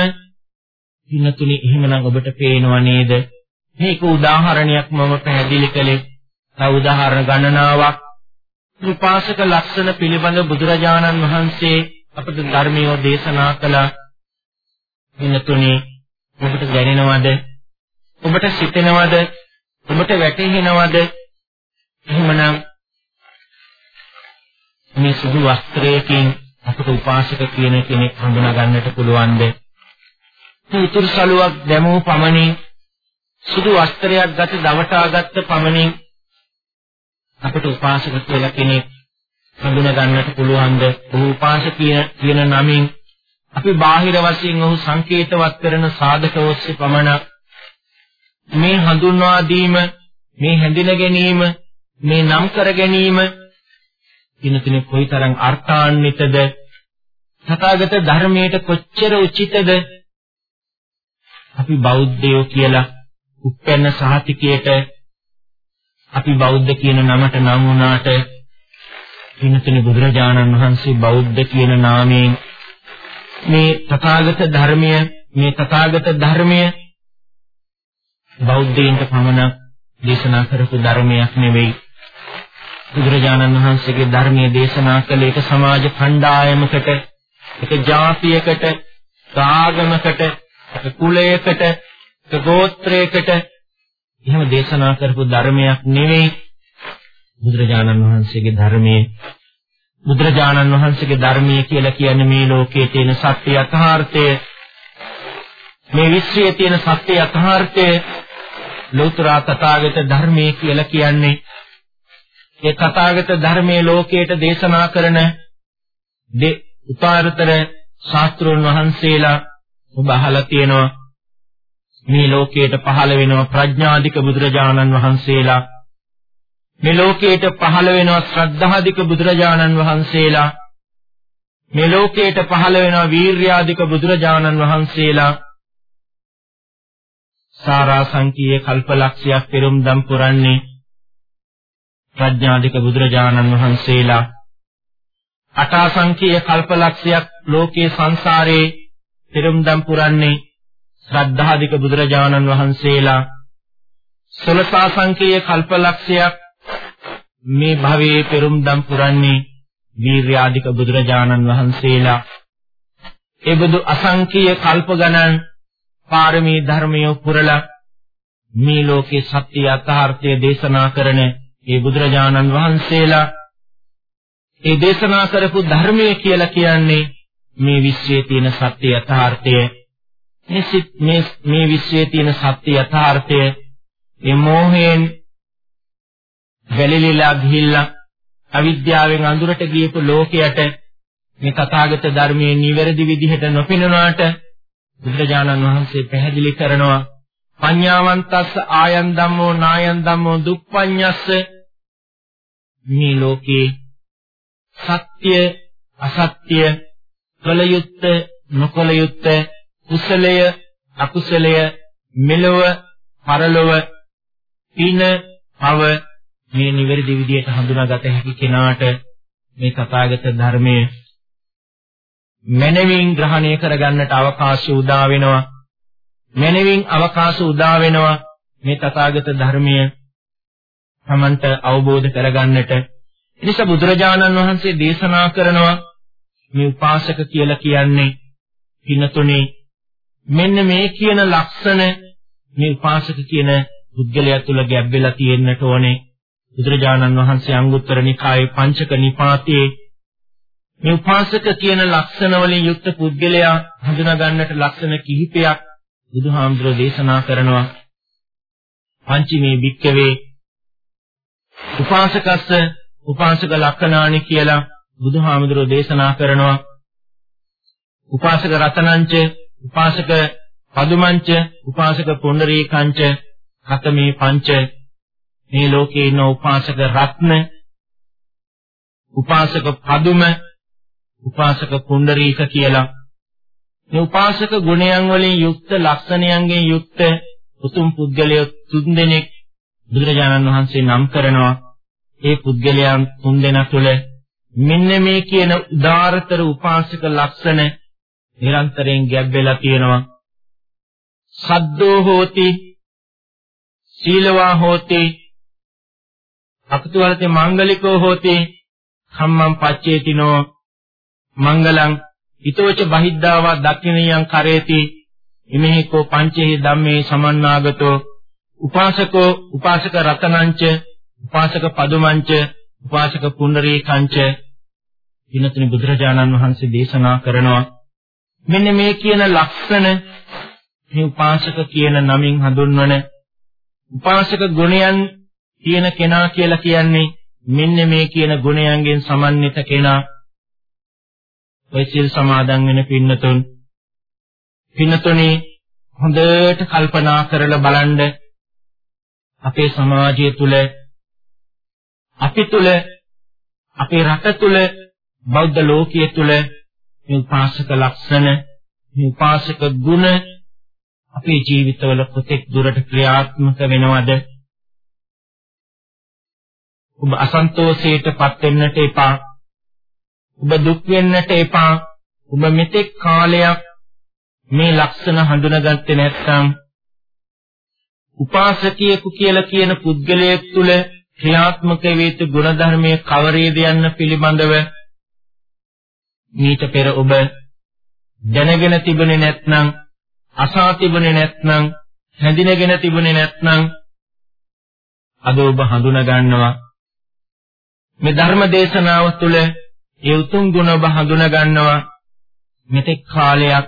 පින්නතුනි එහෙමනම් ඔබට පේනව නේද? මේක උදාහරණයක් මම පැහැදිලි කළේ. තව උදාහරණ ගණනාවක්. උපාසක ලක්ෂණ පිළිබඳ බුදුරජාණන් වහන්සේ අපට ධර්මියෝ දේශනා කළා. පින්නතුනි ඔබට දැනෙනවද? ඔබට සිතෙනවද? ඔබට වැටහෙනවද? එහෙමනම් මේ සුදු වස්ත්‍රයකින් අපට උපාසක කියන කෙනෙක් හඳුනා ගන්නට පුළුවන්ද? උතුරු සලුවක් දැමූ පමණින් සුදු වස්ත්‍රයක් ගත දවටාගත්ත පමණින් අපට උපාසක කියලා කෙනෙක් හඳුනා ගන්නට පුළුවන්ද? ඔහු උපාසක කියන නමින් අපි බාහිර වශයෙන් ඔහු සංකේතවත් කරන සාධක ඔස්සේ පමණක් මේ හඳුන්වා දීම මේ හැඳින ගැනීම මේ නම් කර ගැනීම දිනතින කොයිතරම් අර්ථාන්විතද? තථාගත ධර්මයට කොච්චර උචිතද? අපි බෞද්ධයෝ කියලා උප්පැන්න සහතිකයට අපි බෞද්ධ කියන නමට නම් වුණාට දිනතින බුදුරජාණන් වහන්සේ බෞද්ධ කියන නාමයෙන් මේ තථාගත ධර්මය මේ තථාගත ධර්මය බෞද්ධයින්ට පමණක් දේශනා කරපු ධර්මයක් නෙවෙයි. බුදුරජාණන් වහන්සේගේ ධර්මයේ දේශනා කළ එක සමාජ කණ්ඩායමකට එක ජාතියකට ආගමකට කුලයකට ගෝත්‍රයකට එහෙම දේශනා කරපු ධර්මයක් නෙවෙයි බුදුරජාණන් වහන්සේගේ ධර්මයේ. බුදුරජාණන් වහන්සේගේ ධර්මයේ කියලා කියන්නේ මේ ලෝකයේ තියෙන සත්‍ය යථාර්ථය. මේ විශ්වයේ තියෙන සත්‍ය යථාර්ථය ලෝතර තථාගත ධර්මයේ කියලා කියන්නේ ඒ තථාගත ධර්මයේ ලෝකයට දේශනා කරන දෙ උපාරතර ශාස්ත්‍රෝන් වහන්සේලා ඔබ අහලා තියෙනවා. මේ ලෝකයට පහළ වෙනවා ප්‍රඥාධික බුදුරජාණන් වහන්සේලා. මේ ලෝකයට පහළ වෙනවා ශ්‍රද්ධාධික බුදුරජාණන් වහන්සේලා. මේ ලෝකයට පහළ වෙනවා වීර්යාධික බුදුරජාණන් වහන්සේලා. සාරා සංකීය කල්පලක්ෂයක් පෙරම්දම් පුරන්නේ ප්‍රඥාධික බුදුරජාණන් වහන්සේලා අටාසංකීය කල්පලක්ෂයක් ලෝකේ සංසාරේ පෙරම්දම් පුරන්නේ ශ්‍රද්ධාධික බුදුරජාණන් වහන්සේලා. සලසාසංකීය කල්පලක්ෂයක් මේ භවයේ පෙරම්දම් පුරන්නේ වීර්යාධික බුදුරජාණන් වහන්සේලා. එබඳු අසංකීය කල්ප ගණන් පාරමී ධර්මය පුරලා මේ ලෝකේ සත්‍ය යථාර්ථය දේශනා කරන ඒ බුදුරජාණන් වහන්සේලා ඒ දේශනා කරපු ධර්මය කියලා කියන්නේ මේ විශ්වයේ තියෙන සත්‍ය යථාර්ථය. මේ මේ විශ්වයේ තියෙන සත්‍ය යථාර්ථය මේ මෝහයෙන් වැළලීලා ගිහිල්ලා අවිද්‍යාවෙන් අඳුරට ගියපු ලෝකයට මේ තථාගත ධර්මයේ නිවැරදි විදිහට නොපෙනුනාට බුදුරජාණන් වහන්සේ පැහැදිලි කරනවා පඤ්ඤාවන්තස්ස ආයන් ධම්මෝ නායන් ධම්මෝ දුප්පඤ්ඤස්ස. මේ ලෝකේ සත්‍ය අසත්‍ය කල යුත්ත නොකල යුත්ත කුසලය අකුසලය මෙලොව පරලොව පින පව මේ නිවැරදි විදියට හඳුනාගත හැකි කෙනාට මේ තථාගත ධර්මයේ මනවින් ග්‍රහණය කරගන්නට අවකාශය උදා වෙනවා. මනවින් අවකාශ උදා වෙනවා මේ තථාගත ධර්මය තමන්ට අවබෝධ කරගන්නට. එනිසා බුදුරජාණන් වහන්සේ දේශනා කරනවා මේ උපාසක කියලා කියන්නේ පිනතුනේ මෙන්න මේ කියන ලක්ෂණ මේ උපාසක කියන පුද්ගලයා තුළ ගැබ් වෙලා තියෙන්නට ඕනේ. බුදුරජාණන් වහන්සේ අංගුත්තර නිකායේ පංචක නිපාතයේ මේ උපාසක කියන ලක්ෂණ වලින් යුක්ත පුද්ගලයා හඳුනා ගන්නට ලක්ෂණ කිහිපයක් බුදුහාමුදුරෝ දේශනා කරනවා පංචමේ භික්කවේ උපාසකස්ස උපාසක ලක්ෂණානි කියලා බුදුහාමුදුරෝ දේශනා කරනවා. උපාසක රතනංච උපාසක පදුමංච උපාසක පුණ්ඩරීකංච කතමේ පංච. මේ ලෝකේ ඉන්න උපාසක රත්න උපාසක පදුම උපාසක පුණ්ඩරීක කියලා මේ උපාසක ගුණයන් වලින් යුක්ත ලක්ෂණයන්ගෙන් යුක්ත උතුම් පුද්ගලයෝ තුන්දෙනෙක් බුදුරජාණන් වහන්සේ නම් කරනවා. ඒ පුද්ගලයන් තුන්දෙනා තුළ මෙන්න මේ කියන උදාාරතර උපාසක ලක්ෂණ නිරන්තරයෙන් ගැබ් වෙලා තියෙනවා. සද්දෝ හෝති සීලවා හෝති අකුතුවලති මංගලිකෝ හෝති කම්මං පච්චේතිනෝ මංගලං ඊතෝච බහිද්ධාවා දක්ඛිනියං කරේති ඉමෙහි කෝ පංචේහි ධම්මේ සමන්නාගතෝ උපාසකෝ උපාසක රතනංච උපාසක පදුමංච උපාසක පුණ්ඩරීකංච දිනතුනි බුදුරජාණන් වහන්සේ දේශනා කරනවා. මෙන්න මේ කියන ලක්ෂණ මේ උපාසක කියන නමින් හඳුන්වන උපාසක ගුණයන් තියෙන කෙනා කියලා කියන්නේ මෙන්න මේ කියන ගුණයන්ගෙන් සමන්විත කෙනා. ඔය සිල් සමාදන් වෙන පින්නතුන්. පින්නතුනේ හොඳට කල්පනා කරලා බලන්න අපේ සමාජය තුල අපි තුල අපේ රට තුල බෞද්ධ ලෝකයේ තුල මේ උපාසක ලක්ෂණ මේ උපාසක ගුණ අපේ ජීවිතවල කොතෙක් දුරට ක්‍රියාත්මක වෙනවද? ඔබ අසන්තෝෂයටපත් වෙන්නට එපා. ඔබ දුක් වෙන්නට එපා. ඔබ මෙතෙක් කාලයක් මේ ලක්ෂණ හඳුනාගත්තේ නැත්නම් උපාසකියෙකු කියලා කියන පුද්ගලයෙක් තුල ක්‍රියාත්මක වේතු ගුණධර්මයේ කවරේද යන්න පිළිබඳව මීට පෙර ඔබ දැනගෙන තිබුණේ නැත්නම් අසා තිබුණේ නැත්නම් හැඳිනගෙන තිබුණේ නැත්නම් අද ඔබ හඳුනා ගන්නවා මේ ධර්ම දේශනාව තුළ ඒ උතුම් ගුණ ඔබ හඳුනා ගන්නවා. මෙතෙක් කාලයක්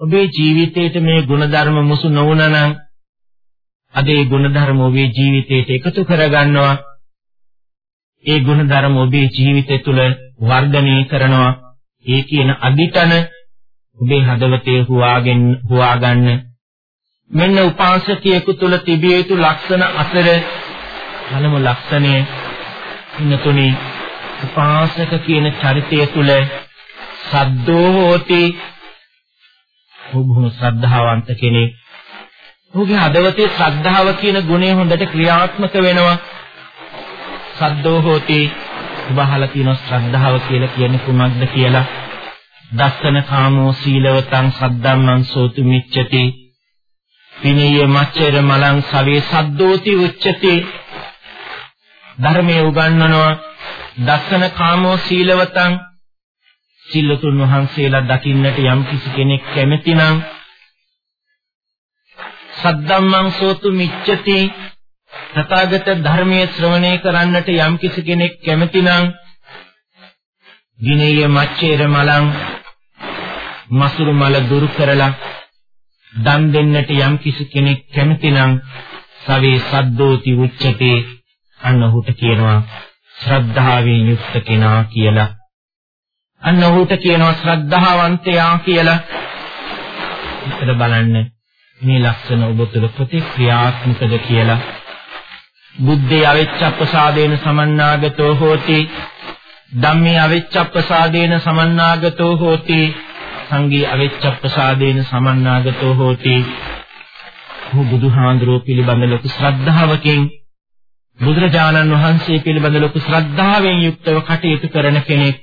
ඔබේ ජීවිතේට මේ ගුණධර්ම මුසු නොවුනා නම් අද ඒ ගුණධර්ම ඔබේ ජීවිතයට එකතු කරගන්නවා. ඒ ගුණධර්ම ඔබේ ජීවිතය තුළ වර්ධනය කරනවා. ඒ කියන අදිටන ඔබේ හදවතේ හුවාගෙන හුවාගන්න. මෙන්න උපාසකයෙකු තුළ තිබිය යුතු ලක්ෂණ අතර පළමු ලක්ෂණය ඉන්නතුනි උපාසක කියන චරිතය තුළ සද්දෝ හෝති ඔබ ශ්‍රද්ධාවන්ත කෙනෙක් ඔහුගේ හදවතේ ශ්‍රද්ධාව කියන ගුණය හොඳට ක්‍රියාත්මක වෙනවා. සද්දෝ හෝති ඔබහලා තියෙන ශ්‍රද්ධාව කියලා කියන්නේ කුමක්ද කියලා. දස්සන කාමෝ සීලවතං සද්දම්මං සෝතු මිච්ඡති. විනීය මච්චර මලං සවේ සද්දෝති උච්චති. ධර්මයේ උගන්වනවා දස්සන කාමෝ සීලවතං සිල්ලතුන් වහන්සේලා දකින්නට යම් කිසි කෙනෙක් කැමති නම් සද්දම්මං සෝතු මිච්ඡති. තථාගත ධර්මයේ ශ්‍රවණය කරන්නට යම් කිසි කෙනෙක් කැමති නම් විනය මච්චේර මලං මසුරු මල දුරු කරලා දන් දෙන්නට යම් කිසි කෙනෙක් කැමති නම් සවේ සද්දෝති උච්චතේ අන්න ඔහුට කියනවා ශ්‍රද්ධාවෙන් යුක්ත කෙනා කියලා. අන්න ඔහුට කියනවා ශ්‍රද්ධාවන්තයා කියලා. ඉතල බලන්න මේ ලක්ෂණ ඔබ තුළ ප්‍රතික්‍රියාත්මකද කියලා. බුද්ධේ අවිච්ඡප්පසාදේන සමන්නාගතෝ හෝති. ධම්මේ අවිච්ඡප්පසාදේන සමන්නාගතෝ හෝති. සංඝී අවිච්ඡප්පසාදේන සමන්නාගතෝ හෝති. ඔහු බුදුහාඳුරෝ පිළිබඳ ලොකු ශ්‍රද්ධාවකින් බුදුරජාණන් වහන්සේ පිළිබඳ ලොකු ශ්‍රද්ධාවෙන් යුක්තව කටයුතු කරන කෙනෙක්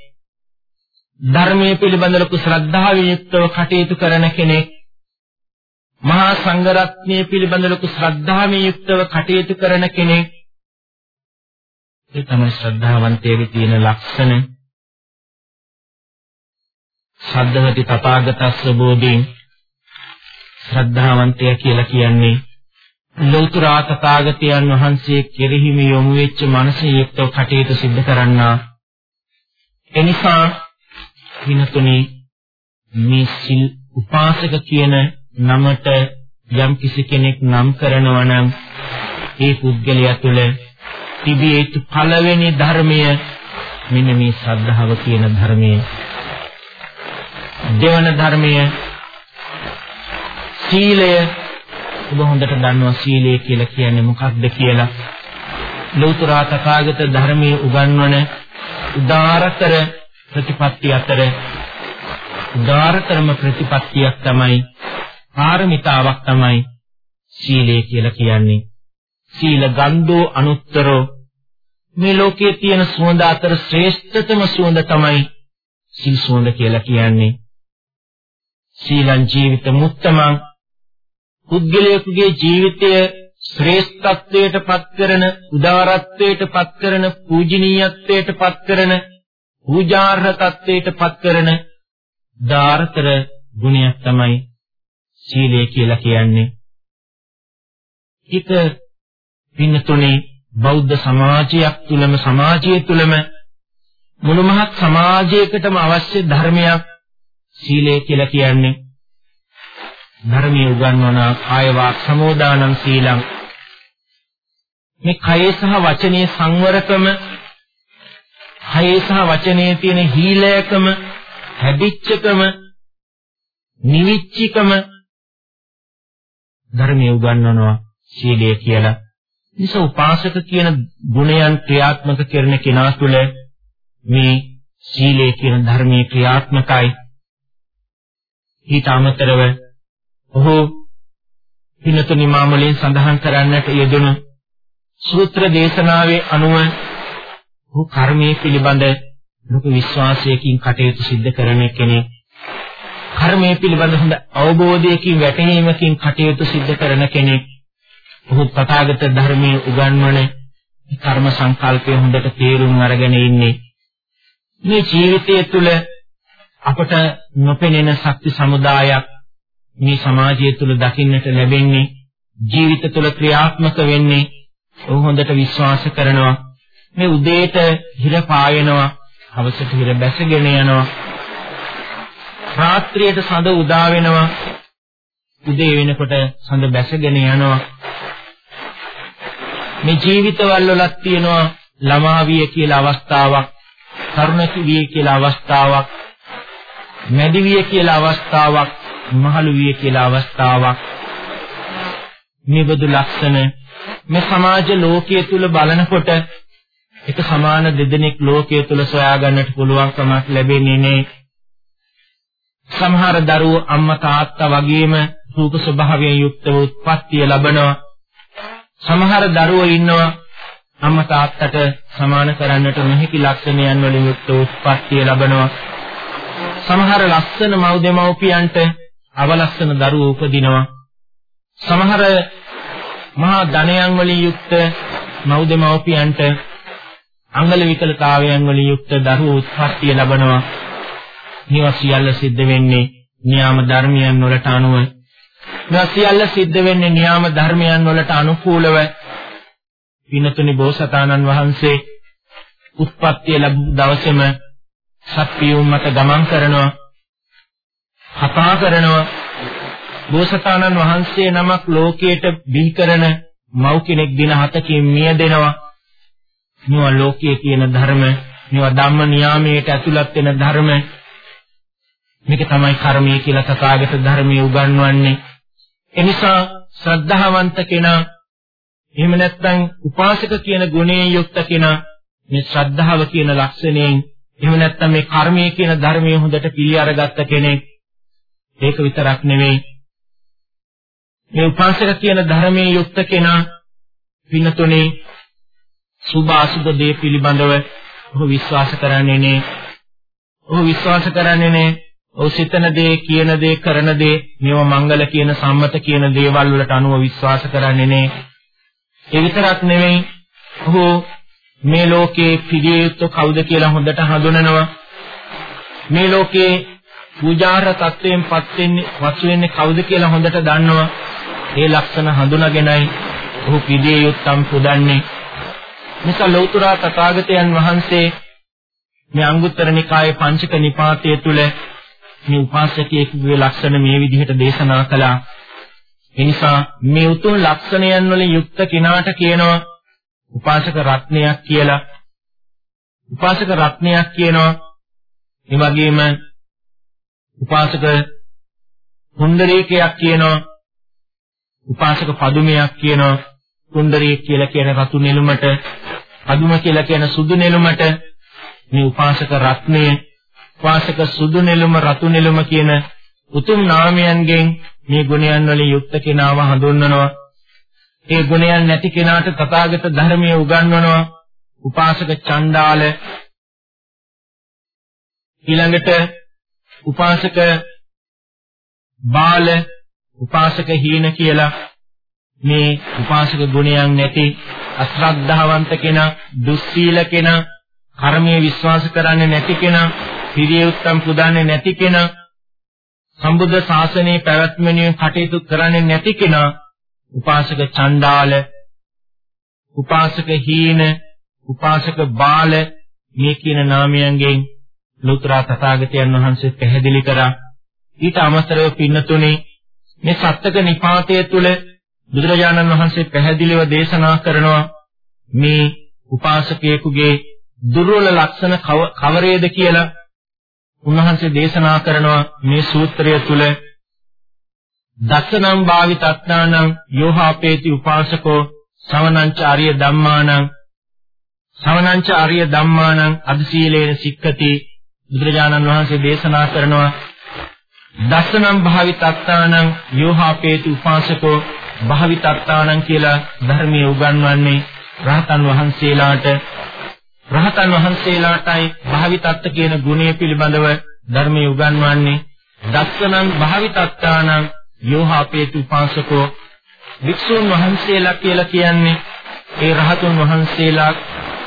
ධර්මයේ පිළිබඳ ලොකු ශ්‍රද්ධාවෙන් යුක්තව කටයුතු කරන කෙනෙක් මහා සංඝරත්නය පිළිබඳ ලොකු ශ්‍රද්ධාවෙන් යුක්තව කටයුතු කරන කෙනෙක්. ඒ තමයි ශ්‍රද්ධාවන්තයෙහි තියෙන ලක්ෂණ. සද්ධවති තථාගතස්ස බෝධින් ශ්‍රද්ධාවන්තය කියලා කියන්නේ ලෞතර තථාගතයන් වහන්සේ කෙරෙහිම යොමු වෙච්ච මනසේ යුක්තව කටයුතු සිදු කරන්නා එනිසා විනතුනි මේ සිල් උපාසක කියන නමට යම් කිසි කෙනෙක් නම් කරනවා නම් ඒ පුද්ගලයා තුළ තිබිය යුතු පළවෙනි ධර්මය මෙන්න මේ ශ්‍රද්ධාව කියන ධර්මය. දෙවන ධර්මය සීලය ඔබ හොඳට දන්නවා සීලය කියලා කියන්නේ මොකක්ද කියලා. ලෞතර තථාගත ධර්මයේ උගන්වන උදාරතර ප්‍රතිපත්ති අතර උදාරතරම ප්‍රතිපත්තියක් තමයි පාරමිතාවක් තමයි සීලය කියලා කියන්නේ. සීල ගන්ධෝ අනුත්තරෝ මේ ලෝකයේ තියෙන සුවඳ අතර ශ්‍රේෂ්ඨතම සුවඳ තමයි සීල් සුවඳ කියලා කියන්නේ. සීලං ජීවිත මුත්තමං පුද්ගලයෙකුගේ ජීවිතය ශ්‍රේෂ්ඨත්වයට පත් කරන උදාරත්වයට පත් කරන පූජනීයත්වයට පත් කරන පූජාර්හ තත්වයට පත් කරන ධාරතර ගුණයක් තමයි සීලය කියලා කියන්නේ. ඒක පින්නතුනේ බෞද්ධ සමාජයක් තුලම සමාජය තුලම මුළු මහත් සමාජයකටම අවශ්‍ය ධර්මයක් සීලය කියලා කියන්නේ. ධර්මයේ උගන්වන කාය වාක් සමෝදානං සීලං මේ කයේ සහ වචනේ සංවරකම කයේ සහ වචනේ තියෙන හීලයකම හැදිච්චකම නිවිච්චකම ධර්මයේ උගන්වනවා සීලය කියලා. නිසා උපාසක කියන ගුණයන් ක්‍රියාත්මක කරන කෙනා තුළ මේ සීලය කියන ධර්මයේ ක්‍රියාත්මකයි. ඊට අමතරව ඔහු පිනතුනි මාමලෙන් සඳහන් කරන්නට යෙදුණු සූත්‍ර දේශනාවේ අනුව ඔහු කර්මයේ පිළිබඳ ලොකු විශ්වාසයකින් කටයුතු සිද්ධ කරන කෙනෙක්. කර්මයේ පිළිබඳ හොඳ අවබෝධයකින් වැටහීමකින් කටයුතු සිද්ධ කරන කෙනෙක්. ඔහු තථාගත ධර්මයේ උගන්වන කර්ම සංකල්පය හොඳට තේරුම් අරගෙන ඉන්නේ. මේ ජීවිතය තුළ අපට නොපෙනෙන ශක්ති සමුදායක් මේ සමාජය තුළ දකින්නට ලැබෙන්නේ ජීවිත තුළ ක්‍රියාත්මක වෙන්නේ ඔහු හොඳට විශ්වාස කරනවා. මේ උදේට හිර පායනවා හවසට හිර බැසගෙන යනවා. රාත්‍රියට සඳ උදා වෙනවා. උදේ වෙනකොට සඳ බැසගෙන යනවා. මේ ජීවිතවල වලක් තියෙනවා ළමාවිය කියලා අවස්ථාවක් තරුණකවිය කියලා අවස්ථාවක් මැදිවිය කියලා අවස්ථාවක්. මහලුවිය කියලා අවස්ථාවක් මේ බඳු ලක්ෂණ මේ සමාජ ලෝකයේ තුල බලනකොට එක සමාන දෙදෙනෙක් ලෝකයේ තුල සොයාගන්නට පුළුවන් කමක් ලැබෙන්නේ නැහැ. සමහර දරුවෝ අම්මා තාත්තා වගේම රූප ස්වභාවයෙන් යුක්තව උත්පත්තිය ලබනවා. සමහර දරුවෝ ඉන්නවා අම්මා තාත්තට සමාන කරන්නට නොහැකි ලක්ෂණයන් වලින් යුක්ත උත්පත්තිය ලබනවා. සමහර ලස්සන මව් දෙමව්පියන්ට අවලස්සන දරුවෝ උපදිනවා. සමහර මහා ධනයන් වලින් යුක්ත මව් දෙමව්පියන්ට අංගල විකලතාවයන් වලින් යුක්ත දරුවෝ උත්පත්තිය ලබනවා. මේවා සියල්ල සිද්ධ වෙන්නේ න්‍යාම ධර්මයන් වලට අනුව. මේවා සියල්ල සිද්ධ වෙන්නේ න්‍යාම ධර්මයන් වලට අනුකූලව. විනතුනි බෝසතාණන් වහන්සේ උත්පත්තිය ලැබු දවසේම සත්පියුම් මත ගමන් කරනවා. කතා කරනවා. බෝසතාණන් වහන්සේ නමක් ලෝකයට බිහි කරන මව් කෙනෙක් දින 7කින් මිය දෙනවා. මේවා ලෝකයේ තියෙන ධර්ම, මේවා ධම්ම නියාමයට ඇතුළත් වෙන ධර්ම. මේක තමයි කර්මය කියලා තථාගත ධර්මයේ උගන්වන්නේ. එනිසා ශ්‍රද්ධාවන්ත කෙනා එහෙම නැත්නම් උපාසක කියන ගුණයෙන් යුක්ත කෙනා මේ ශ්‍රද්ධාව කියන ලක්ෂණයෙන් එහෙම නැත්නම් මේ කර්මය කියන ධර්මයේ හොඳට පිළි අරගත්ත කෙනෙක්. ඒක විතරක් නෙවෙයි. මේ උපාසක කියන ධර්මයේ යුක්ත කෙනා පින්නතුනේ සුභ අසුභ දේ පිළිබඳව ඔහු විශ්වාස කරන්නේ නේ. ඔහු විශ්වාස කරන්නේ නේ. ඔහු සිතන දේ, කියන දේ, කරන දේ, මේව මංගල කියන සම්මත කියන දේවල් වලට අනුව විශ්වාස කරන්නේ නේ. ඒ විතරක් නෙවෙයි. ඔහු මේ ලෝකේ පිළිය යුතු කවුද කියලා හොඳට හඳුනනවා. මේ ලෝකේ පූජාර තත්වයෙන් පත් වෙන්නේ වස් වෙන්නේ කවුද කියලා හොඳට දන්නවා. ඒ ලක්ෂණ හඳුනාගෙනයි ඔහු පිළිය යුත්තම් පුදන්නේ. නිසා ලෞතර තථාගතයන් වහන්සේ මේ අංගුත්තර නිකායේ පංචක නිපාතය තුල මේ උපාසකයෙකුගේ ලක්ෂණ මේ විදිහට දේශනා කළා. එනිසා මේ උතුම් ලක්ෂණයන් වලින් යුක්ත කෙනාට කියනවා උපාසක රත්නයක් කියලා. උපාසක රත්නයක් කියනවා. ඒ වගේම උපාසක කුණ්ඩරීකයක් කියනවා. උපාසක පදුමයක් කියනවා. කුණ්ඩරී කියලා කියන රතු නෙළුමට අදුම කියලා කියන සුදු නෙළුමට මේ උපාසක රත්නය උපාසක සුදු නෙළුම රතු නෙළුම කියන උතුම් නාමයන්ගෙන් මේ ගුණයන් වලින් යුක්ත කෙනාව හඳුන්වනවා ඒ ගුණයන් නැති කෙනාට තථාගත ධර්මයේ උගන්වනවා උපාසක චණ්ඩාල ඊළඟට උපාසක බාල උපාසක හීන කියලා මේ උපාසක ගුණයන් නැති අශ්‍රද්ධාවන්ත කෙනා, දුස්සීල කෙනා, කර්මයේ විශ්වාස කරන්නේ නැති කෙනා, පිරිය උත්තම් පුදන්නේ නැති කෙනා, සම්බුද්ධ ශාසනයේ පැවැත්ම වෙනුවෙන් කටයුතු කරන්නේ නැති කෙනා, උපාසක චණ්ඩාල, උපාසක හීන, උපාසක බාල මේ කියන නාමයන්ගෙන් ලෝතර තථාගතයන් වහන්සේ පැහැදිලි කරා. ඊට අමතරව පින්නතුනේ මේ සත්තක නිපාතය තුල බුදුරජාණන් වහන්සේ පැහැදිලිව දේශනා කරනවා මේ උපාසකයෙකුගේ දුර්වල ලක්ෂණ කවරේද කියලා උන්වහන්සේ දේශනා කරනවා මේ සූත්‍රය තුල දස්සනම් භාවිතත්තානං යෝහාපේති උපාසකෝ සවනංච ආර්ය ධම්මානං සවනංච ආර්ය ධම්මානං අධිශීලේන සික්ඛති බුදුරජාණන් වහන්සේ දේශනා කරනවා දස්සනම් භාවිතත්තානං යෝහාපේති උපාසකෝ භාවිතත්තානං කියලා ධර්මයේ උගන්වන්නේ රහතන් වහන්සේලාට රහතන් වහන්සේලාටයි භාවිතත්ත කියන ගුණය පිළිබඳව ධර්මයේ උගන්වන්නේ දස්සනං භාවිතත්තානං යෝහාපේතු උපාසකෝ වික්ෂුන් වහන්සේලා කියලා කියන්නේ ඒ රහතුන් වහන්සේලා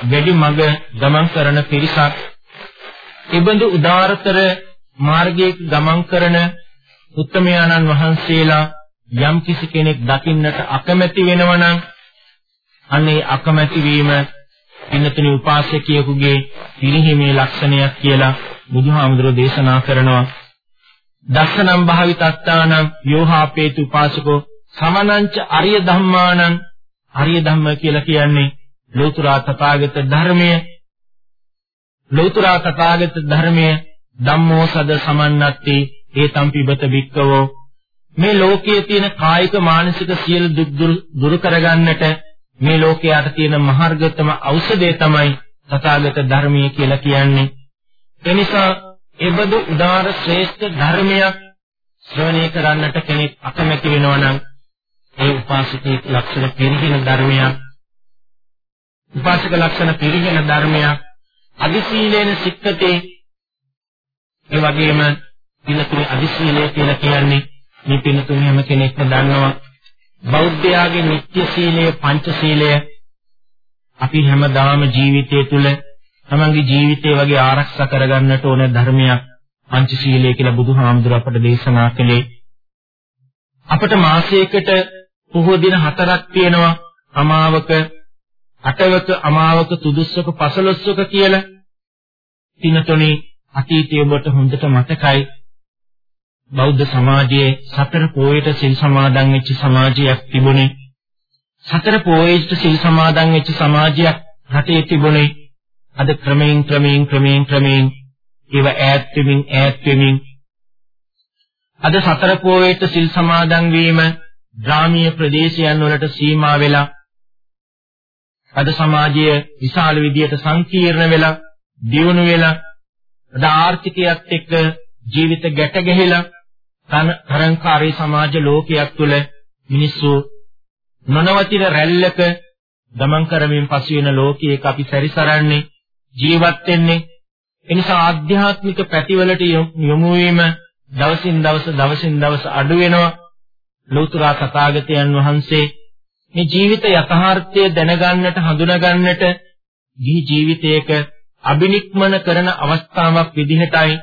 වැඩි මඟ ගමන් කරන පිරිසක්. ඉබඳු උදාරතර මාර්ගයේ ගමන් කරන උත්තමයාණන් වහන්සේලා යම් කිසි කෙනෙක් දකින්නට අකමැති වෙනවනම් අනේ අකමැති වීම පින්නතුනි උපාසකයෙකුගේ පිරිහීමේ ලක්ෂණයක් කියලා බුදුහාමුදුරෝ දේශනා කරනවා. දස්සනම් භාවිතත්තානං යෝහාපේතු උපාසකෝ සමනංච අරිය ධම්මානං අරිය ධම්ම කියලා කියන්නේ ලෝතර තථාගත ධර්මය ලෝතර තථාගත ධර්මය ධම්මෝ සද සමන්නත්ති ඒතම් පිබත වික්කවෝ මේ ලෝකයේ තියෙන කායික මානසික සියලු දුක් දුරු කරගන්නට මේ ලෝකයට තියෙන මහර්ගතම ඖෂධය තමයි තථාගත ධර්මය කියලා කියන්නේ. එනිසා එබඳු උදාර ශ්‍රේෂ්ඨ ධර්මයක් ශ්‍රවණය කරන්නට කෙනෙක් අකමැති වෙනවා නම් ඒ උපාසකේ ලක්ෂණ පිරිහින ධර්මයක් උපාසක ලක්ෂණ පිරිහින ධර්මයක් අදිශීලේන සික්කතේ. ඒ වගේම දිනතුනේ අදිශීලය කියලා කියන්නේ මේ පින්තුන් හැම කෙනෙක්ම දන්නවා. බෞද්ධයාගේ නිත්‍ය සීලය පංච සීලය අපි හැමදාම ජීවිතය තුළ තමන්ගේ ජීවිතය වගේ ආරක්ෂා කරගන්නට ඕන ධර්මයක් පංච සීලය කියලා බුදුහාමුදුර අපට දේශනා කළේ. අපට මාසයකට පොහොය දින හතරක් තියෙනවා. අමාවක අටවක අමාවක තුදුස්සක පසළොස්වක කියලා තිනතොනේ අතීතයේ ඔබට හොඳට මතකයි බෞද්ධ සමාජයේ සතර පොයේට සිල් සමාදන් වෙච්ච සමාජයක් තිබුණේ. සතර පොයේට සිල් සමාදන් වෙච්ච සමාජයක් රටේ තිබුණේ. අද ක්‍රමයෙන් ක්‍රමයෙන් ක්‍රමයෙන් ක්‍රමයෙන් ඒව ඈත් වෙමින් ඈත් වෙමින් අද සතර පොයේට සිල් සමාදන් වීම ග්‍රාමීය ප්‍රදේශයන් වලට සීමා වෙලා අද සමාජය විශාල විදියට සංකීර්ණ වෙලා දියුණු වෙලා අද ආර්ථිකයත් එක්ක ජීවිත ගැට ගැහිලා තරංකාරී සමාජ ලෝකයක් තුළ මිනිස්සු නොනවතින රැල්ලක ගමන් කරමින් පසු වෙන ලෝකයක අපි සැරිසරන්නේ ජීවත් වෙන්නේ. එනිසා ආධ්‍යාත්මික පැතිවලට යොමු වීම දවසින් දවස දවසින් දවස අඩු වෙනවා. ලෞතර තථාගතයන් වහන්සේ මේ ජීවිත යථාර්ථය දැනගන්නට හඳුනගන්නට ගිහි ජීවිතයක අබිනික්මන කරන අවස්ථාවක් විදිහටයි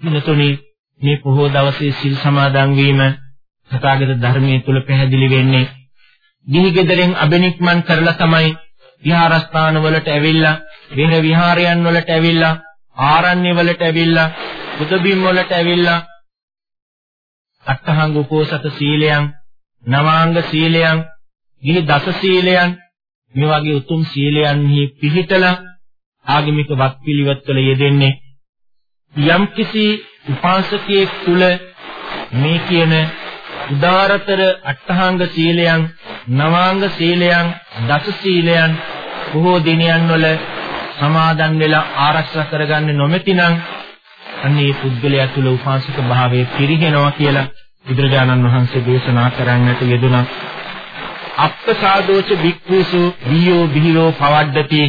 දිනතුනේ මේ පොහොව දවසේ සිල් සමාදන් වීම තථාගත ධර්මයේ තුල පැහැදිලි වෙන්නේ. ගිහි ගෙදරින් අබිනික්මන් කරලා තමයි විහාරස්ථාන වලට ඇවිල්ලා විහෙර විහාරයන් වලට ඇවිල්ලා ආරණ්‍ය වලට ඇවිල්ලා බුදුබිම් වලට ඇවිල්ලා අට්ඨහංග උපෝසත සීලයන් නවාංග සීලයන් ගිහි දස සීලයන් මේ වගේ උතුම් සීලයන්හි පිහිටලා ආගමික වත්පිළිවෙත් වල යෙදෙන්නේ යම්කිසි උපාසකයෙක් තුල මේ කියන උදාරතර අට්ඨාංග සීලයන් නවාංග සීලයන් දස සීලයන් බොහෝ දිනයන් වල සමාදන් වෙලා ආරක්ෂා කරගන්නේ නොමැතිනම් අන්නේ පුද්ගලයා තුල උපාසක භාවයේ පිරිහෙනවා කියලා බුදුරජාණන් වහන්සේ දේශනා කරන්නට යෙදුණා. අප්පසාදෝච වික්ඛූසු වියෝ බිහිරෝ පවද්දති.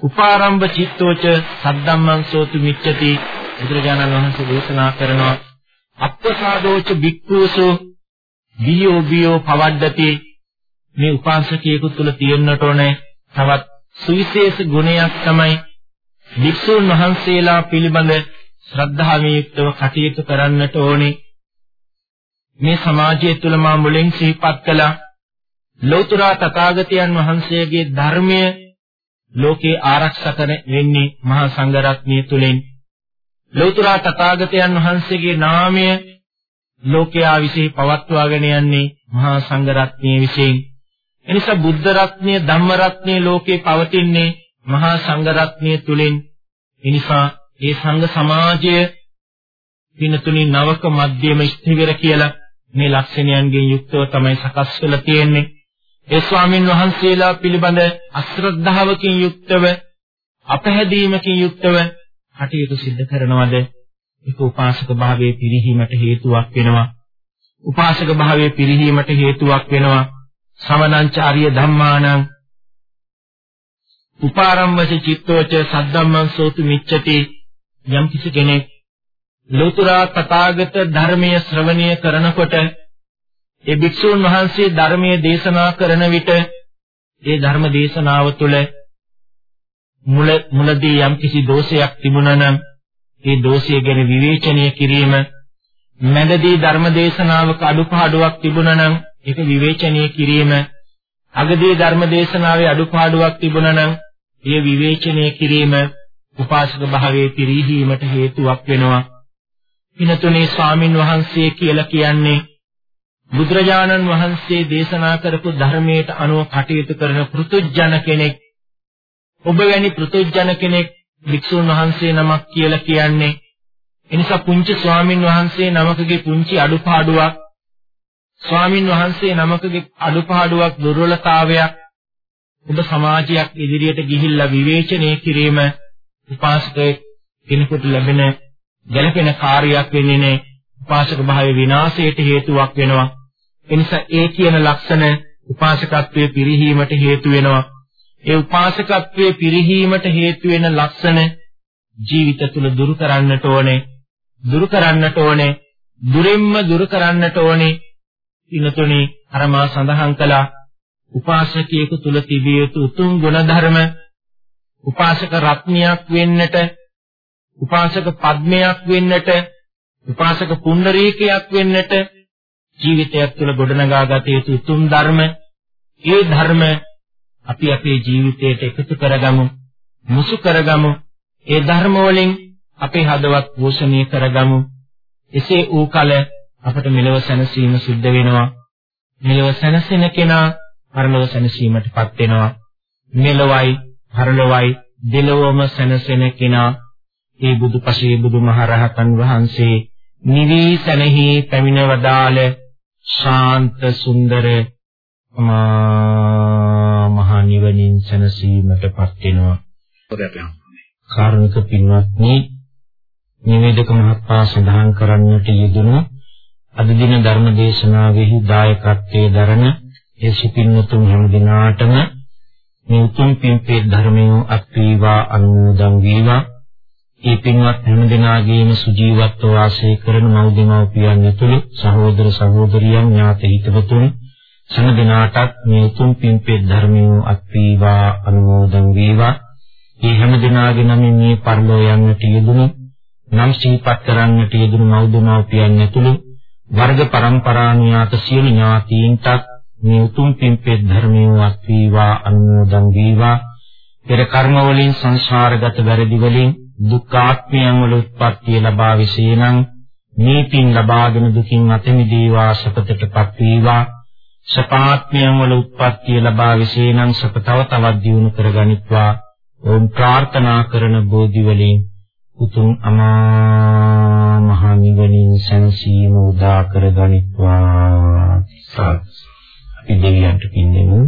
උපාරම්භ චිත්තෝච සද්දම්මං සෝතු මිච්ඡති. බුදුරජාණන් වහන්සේ දේශනා කරනවා. අප්පසාදෝච වික්ඛූසු වියෝ බියෝ පවද්දති. මේ උපාසකයෙකු තුල තියෙන්නට ඕනේ තවත් සුවිශේෂ ගුණයක් තමයි වික්ෂුන් වහන්සේලා පිළිබඳ ශ්‍රද්ධාවෙන් යුක්තව කටයුතු කරන්නට ඕනේ. මේ සමාජය තුළ මා මුලින් සිහිපත් කළා. ලෞතර තථාගතයන් වහන්සේගේ ධර්මය ලෝකේ ආරක්ෂා කර වෙන්නේ මහා සංඝරත්නය තුලින්. ලෞතර තථාගතයන් වහන්සේගේ නාමය ලෝකයා විශ්ේ පවත්වාගෙන යන්නේ මහා සංඝරත්නයේ විශ්ෙන්. එනිසා බුද්ධ රත්නය ධම්ම රත්නය ලෝකේ පවතින්නේ මහා සංඝ රත්නය තුලින්. එනිසා ඒ සංඝ සමාජය පිනතුනි නවක මධ්‍යම ස්ථිවිර කියලා මේ ලක්ෂණයන්ගෙන් යුක්තව තමයි සකස් වෙලා තියෙන්නේ. ඒ ස්වාමින් වහන්සේලා පිළිබඳ අශ්‍රද්ධාවකින් යුක්තව අපහැදීමකින් යුක්තව කටයුතු සිද්ධ කරනවද ඒක උපාසක භාවයේ පිරිහීමට හේතුවක් වෙනවා. උපාසක භාවයේ පිරිහීමට හේතුවක් වෙනවා. සමනංචාරිය ධම්මානං උපාරම්භස චිත්තෝච සද්දම්මං සෝතු මිච්ඡති යම් කිසි කෙනෙක් ලෝතුරා තථාගත ධර්මයේ ශ්‍රවණය කරනකොට ඒ භික්ෂුන් වහන්සේ ධර්මයේ දේශනා කරන විට ඒ ධර්ම දේශනාව තුළ මුල මුලදී යම් කිසි දෝෂයක් තිබුණා නම් ඒ දෝෂය ගැන විවේචනය කිරීම මැදදී ධර්ම දේශනාවක අඩුපාඩුවක් තිබුණා නම් ඒක විවේචනය කිරීම අගදී ධර්ම දේශනාවේ අඩුපාඩුවක් තිබුණා නම් ඒ විවේචනය කිරීම උපාසක භාවයේ පිරිහීමට හේතුවක් වෙනවා. පිනතුනේ ස්වාමින් වහන්සේ කියලා කියන්නේ බුදුරජාණන් වහන්සේ දේශනා කරපු ධර්මයට අනුව කටයුතු කරන පෘතුජන කෙනෙක්. ඔබ වැනි පෘතුජන කෙනෙක් වික්ෂුන් වහන්සේ නමක් කියලා කියන්නේ එනිසා පුංචි ස්වාමින් වහන්සේ නමකගේ පුංචි අඩුපාඩුවක් ස්වාමින් වහන්සේ නමකගේ අඩුපාඩුවක් දුර්වලතාවයක් ඔබ සමාජයක් ඉදිරියට ගිහිල්ලා විවේචනය කිරීම උපාසකයෙක් කෙනෙකුට ලැබෙන ගැළපෙන කාර්යයක් වෙන්නේ නැහැ. උපාසක භාවයේ විනාශයට හේතුවක් වෙනවා. එනිසා ඒ කියන ලක්ෂණ උපාසකත්වයේ පිරිහීමට හේතු වෙනවා. ඒ උපාසකත්වයේ පිරිහීමට හේතු වෙන ලක්ෂණ ජීවිත තුළ දුරු කරන්නට ඕනේ. දුරු කරන්නට ඕනේ. දුරින්ම දුරු කරන්නට ඕනේ. ඉනතුනේ අර මා සඳහන් කළා උපාසකයෙකු තුල තිබිය යුතු උතුම් ගුණධර්ම උපාසක රත්නියක් වෙන්නට උපාසක පද්මයක් වෙන්නට උපාසක පුණ්ඩරීකයක් වෙන්නට ජීවිතයක් තුළ ගොඩනගා ගත යුතු උතුම් ධර්ම ඒ ධර්ම අපි අපේ ජීවිතයට එකතු කරගමු මුසු කරගමු ඒ ධර්ම වලින් අපේ හදවත් පෝෂණය කරගමු එසේ ඌ කල අපට මෙලව සැනසීම සිද්ධ වෙනවා. මෙලව සැනසෙන කෙනා පරලොව සැනසීමටපත් වෙනවා. මෙලවයි පරලොවයි දෙලොවම සැනසෙන කෙනා ඒ බුදුපසේ බුදුමහරහතන් වහන්සේ නිවි සැනෙහි පැමිණවදාල ශාන්ත සුන්දර මහා නිවනින් සැනසීමටපත් වෙනවා. කාරුණික පින්වත්නි නිවේදක මහත්මයා සඳහන් කරන්නට යෙදුණු අද දින ධර්ම දේශනාවෙහි දායකත්වයේ දරන ඒ සිපින්නතුන් හැම දිනාටම මේ උතුම් පින්පේ ධර්මයේ අත්වීවා අනුමෝදන් වේවා. ඒ පින්වත් හැම දිනාගේම සුජීවත්ව වාසය කරන මව්දෙමව්පියන් ඇතුළු සහෝදර සහෝදරියන් ඥාති හිතවතුන් සෑම දිනාටත් මේ උතුම් පින්පේ ධර්මයේ අත්වීවා අනුමෝදන් වේවා. මේ හැම දිනාගේ නමින් මේ පරිලෝ යන්නට යෙදුණු නම් සිහිපත් කරන්නට යෙදුණු මව්දෙමව්පියන් ඇතුළු වර්ග પરම්පරානුයාත සියලු ඥාතීන්ටත් මේ උතුම් පින්පෙත් ධර්මයේ වත් වේවා අනුමෝදන් වේවා පෙර කර්ම වලින් සංසාරගත වැරදි වලින් දුක් ආත්මයන් වල උත්පත්තිය ලබා විසේනම් මේ පින් ලබාගෙන දුකින් අත මිදේවා සපතටපත් වේවා. සපාත්මයන් වල උත්පත්තිය ලබා විසේනම් සප තව තවත් දියුණු කරගනිත්වා. ඕම් ප්‍රාර්ථනා කරන බෝධි වලින් උතුම් අමා මහ නිවනින් සංසීම උදා කරගනිත්වා. සත් අපි දෙවියන්ට පින්නෙමු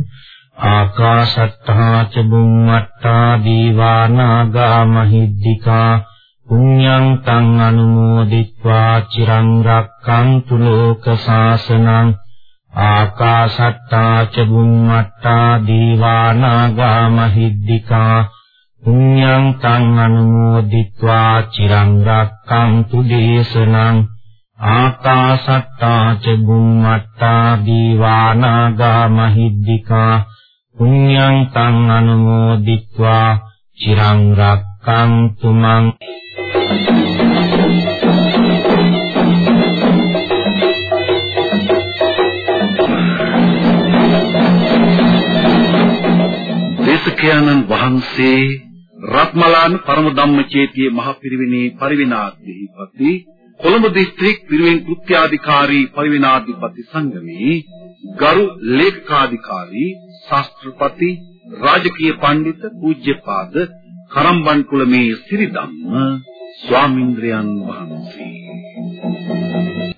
ආකාශත්තා ච බුම්මත්තා දීවානාගා මහිද්దికා පුඤ්ඤං තං අනුමෝදිත්වා චිරං රක්칸තු ලෝක සාසනං ආකාශත්තා ච බුම්මත්තා දීවානාගා මහිද්దికා පුඤ්ඤං තං අනුමෝදිත්වා චිරං රක්칸තු දේශනං ආකාශත්තා ච බුම්මත්තා දීවානාගා මහිද්దికා පුඤ්ඤං තං අනුමෝදිත්වා චිරං රක්칸තු මං දේශකයන්න් වහන්සේ රත්මලාන පරම ධම්මචේතිය මහ පිරිවිනේ පරිවිනාද්දීපති කොළඹ දිස්ත්‍රික් පිරිවෙන් කෘත්‍යාධිකාරී පරිවිනාධිපති සංගමේ ගරු ලේකකාධිකාරී ශාස්ත්‍රපති රාජකීය පඬිත පූජ්‍යපාද කරම්බන් කුලමේ සිරිධම්ම ස්වාමින්ද්‍රයන් වහන්සේ.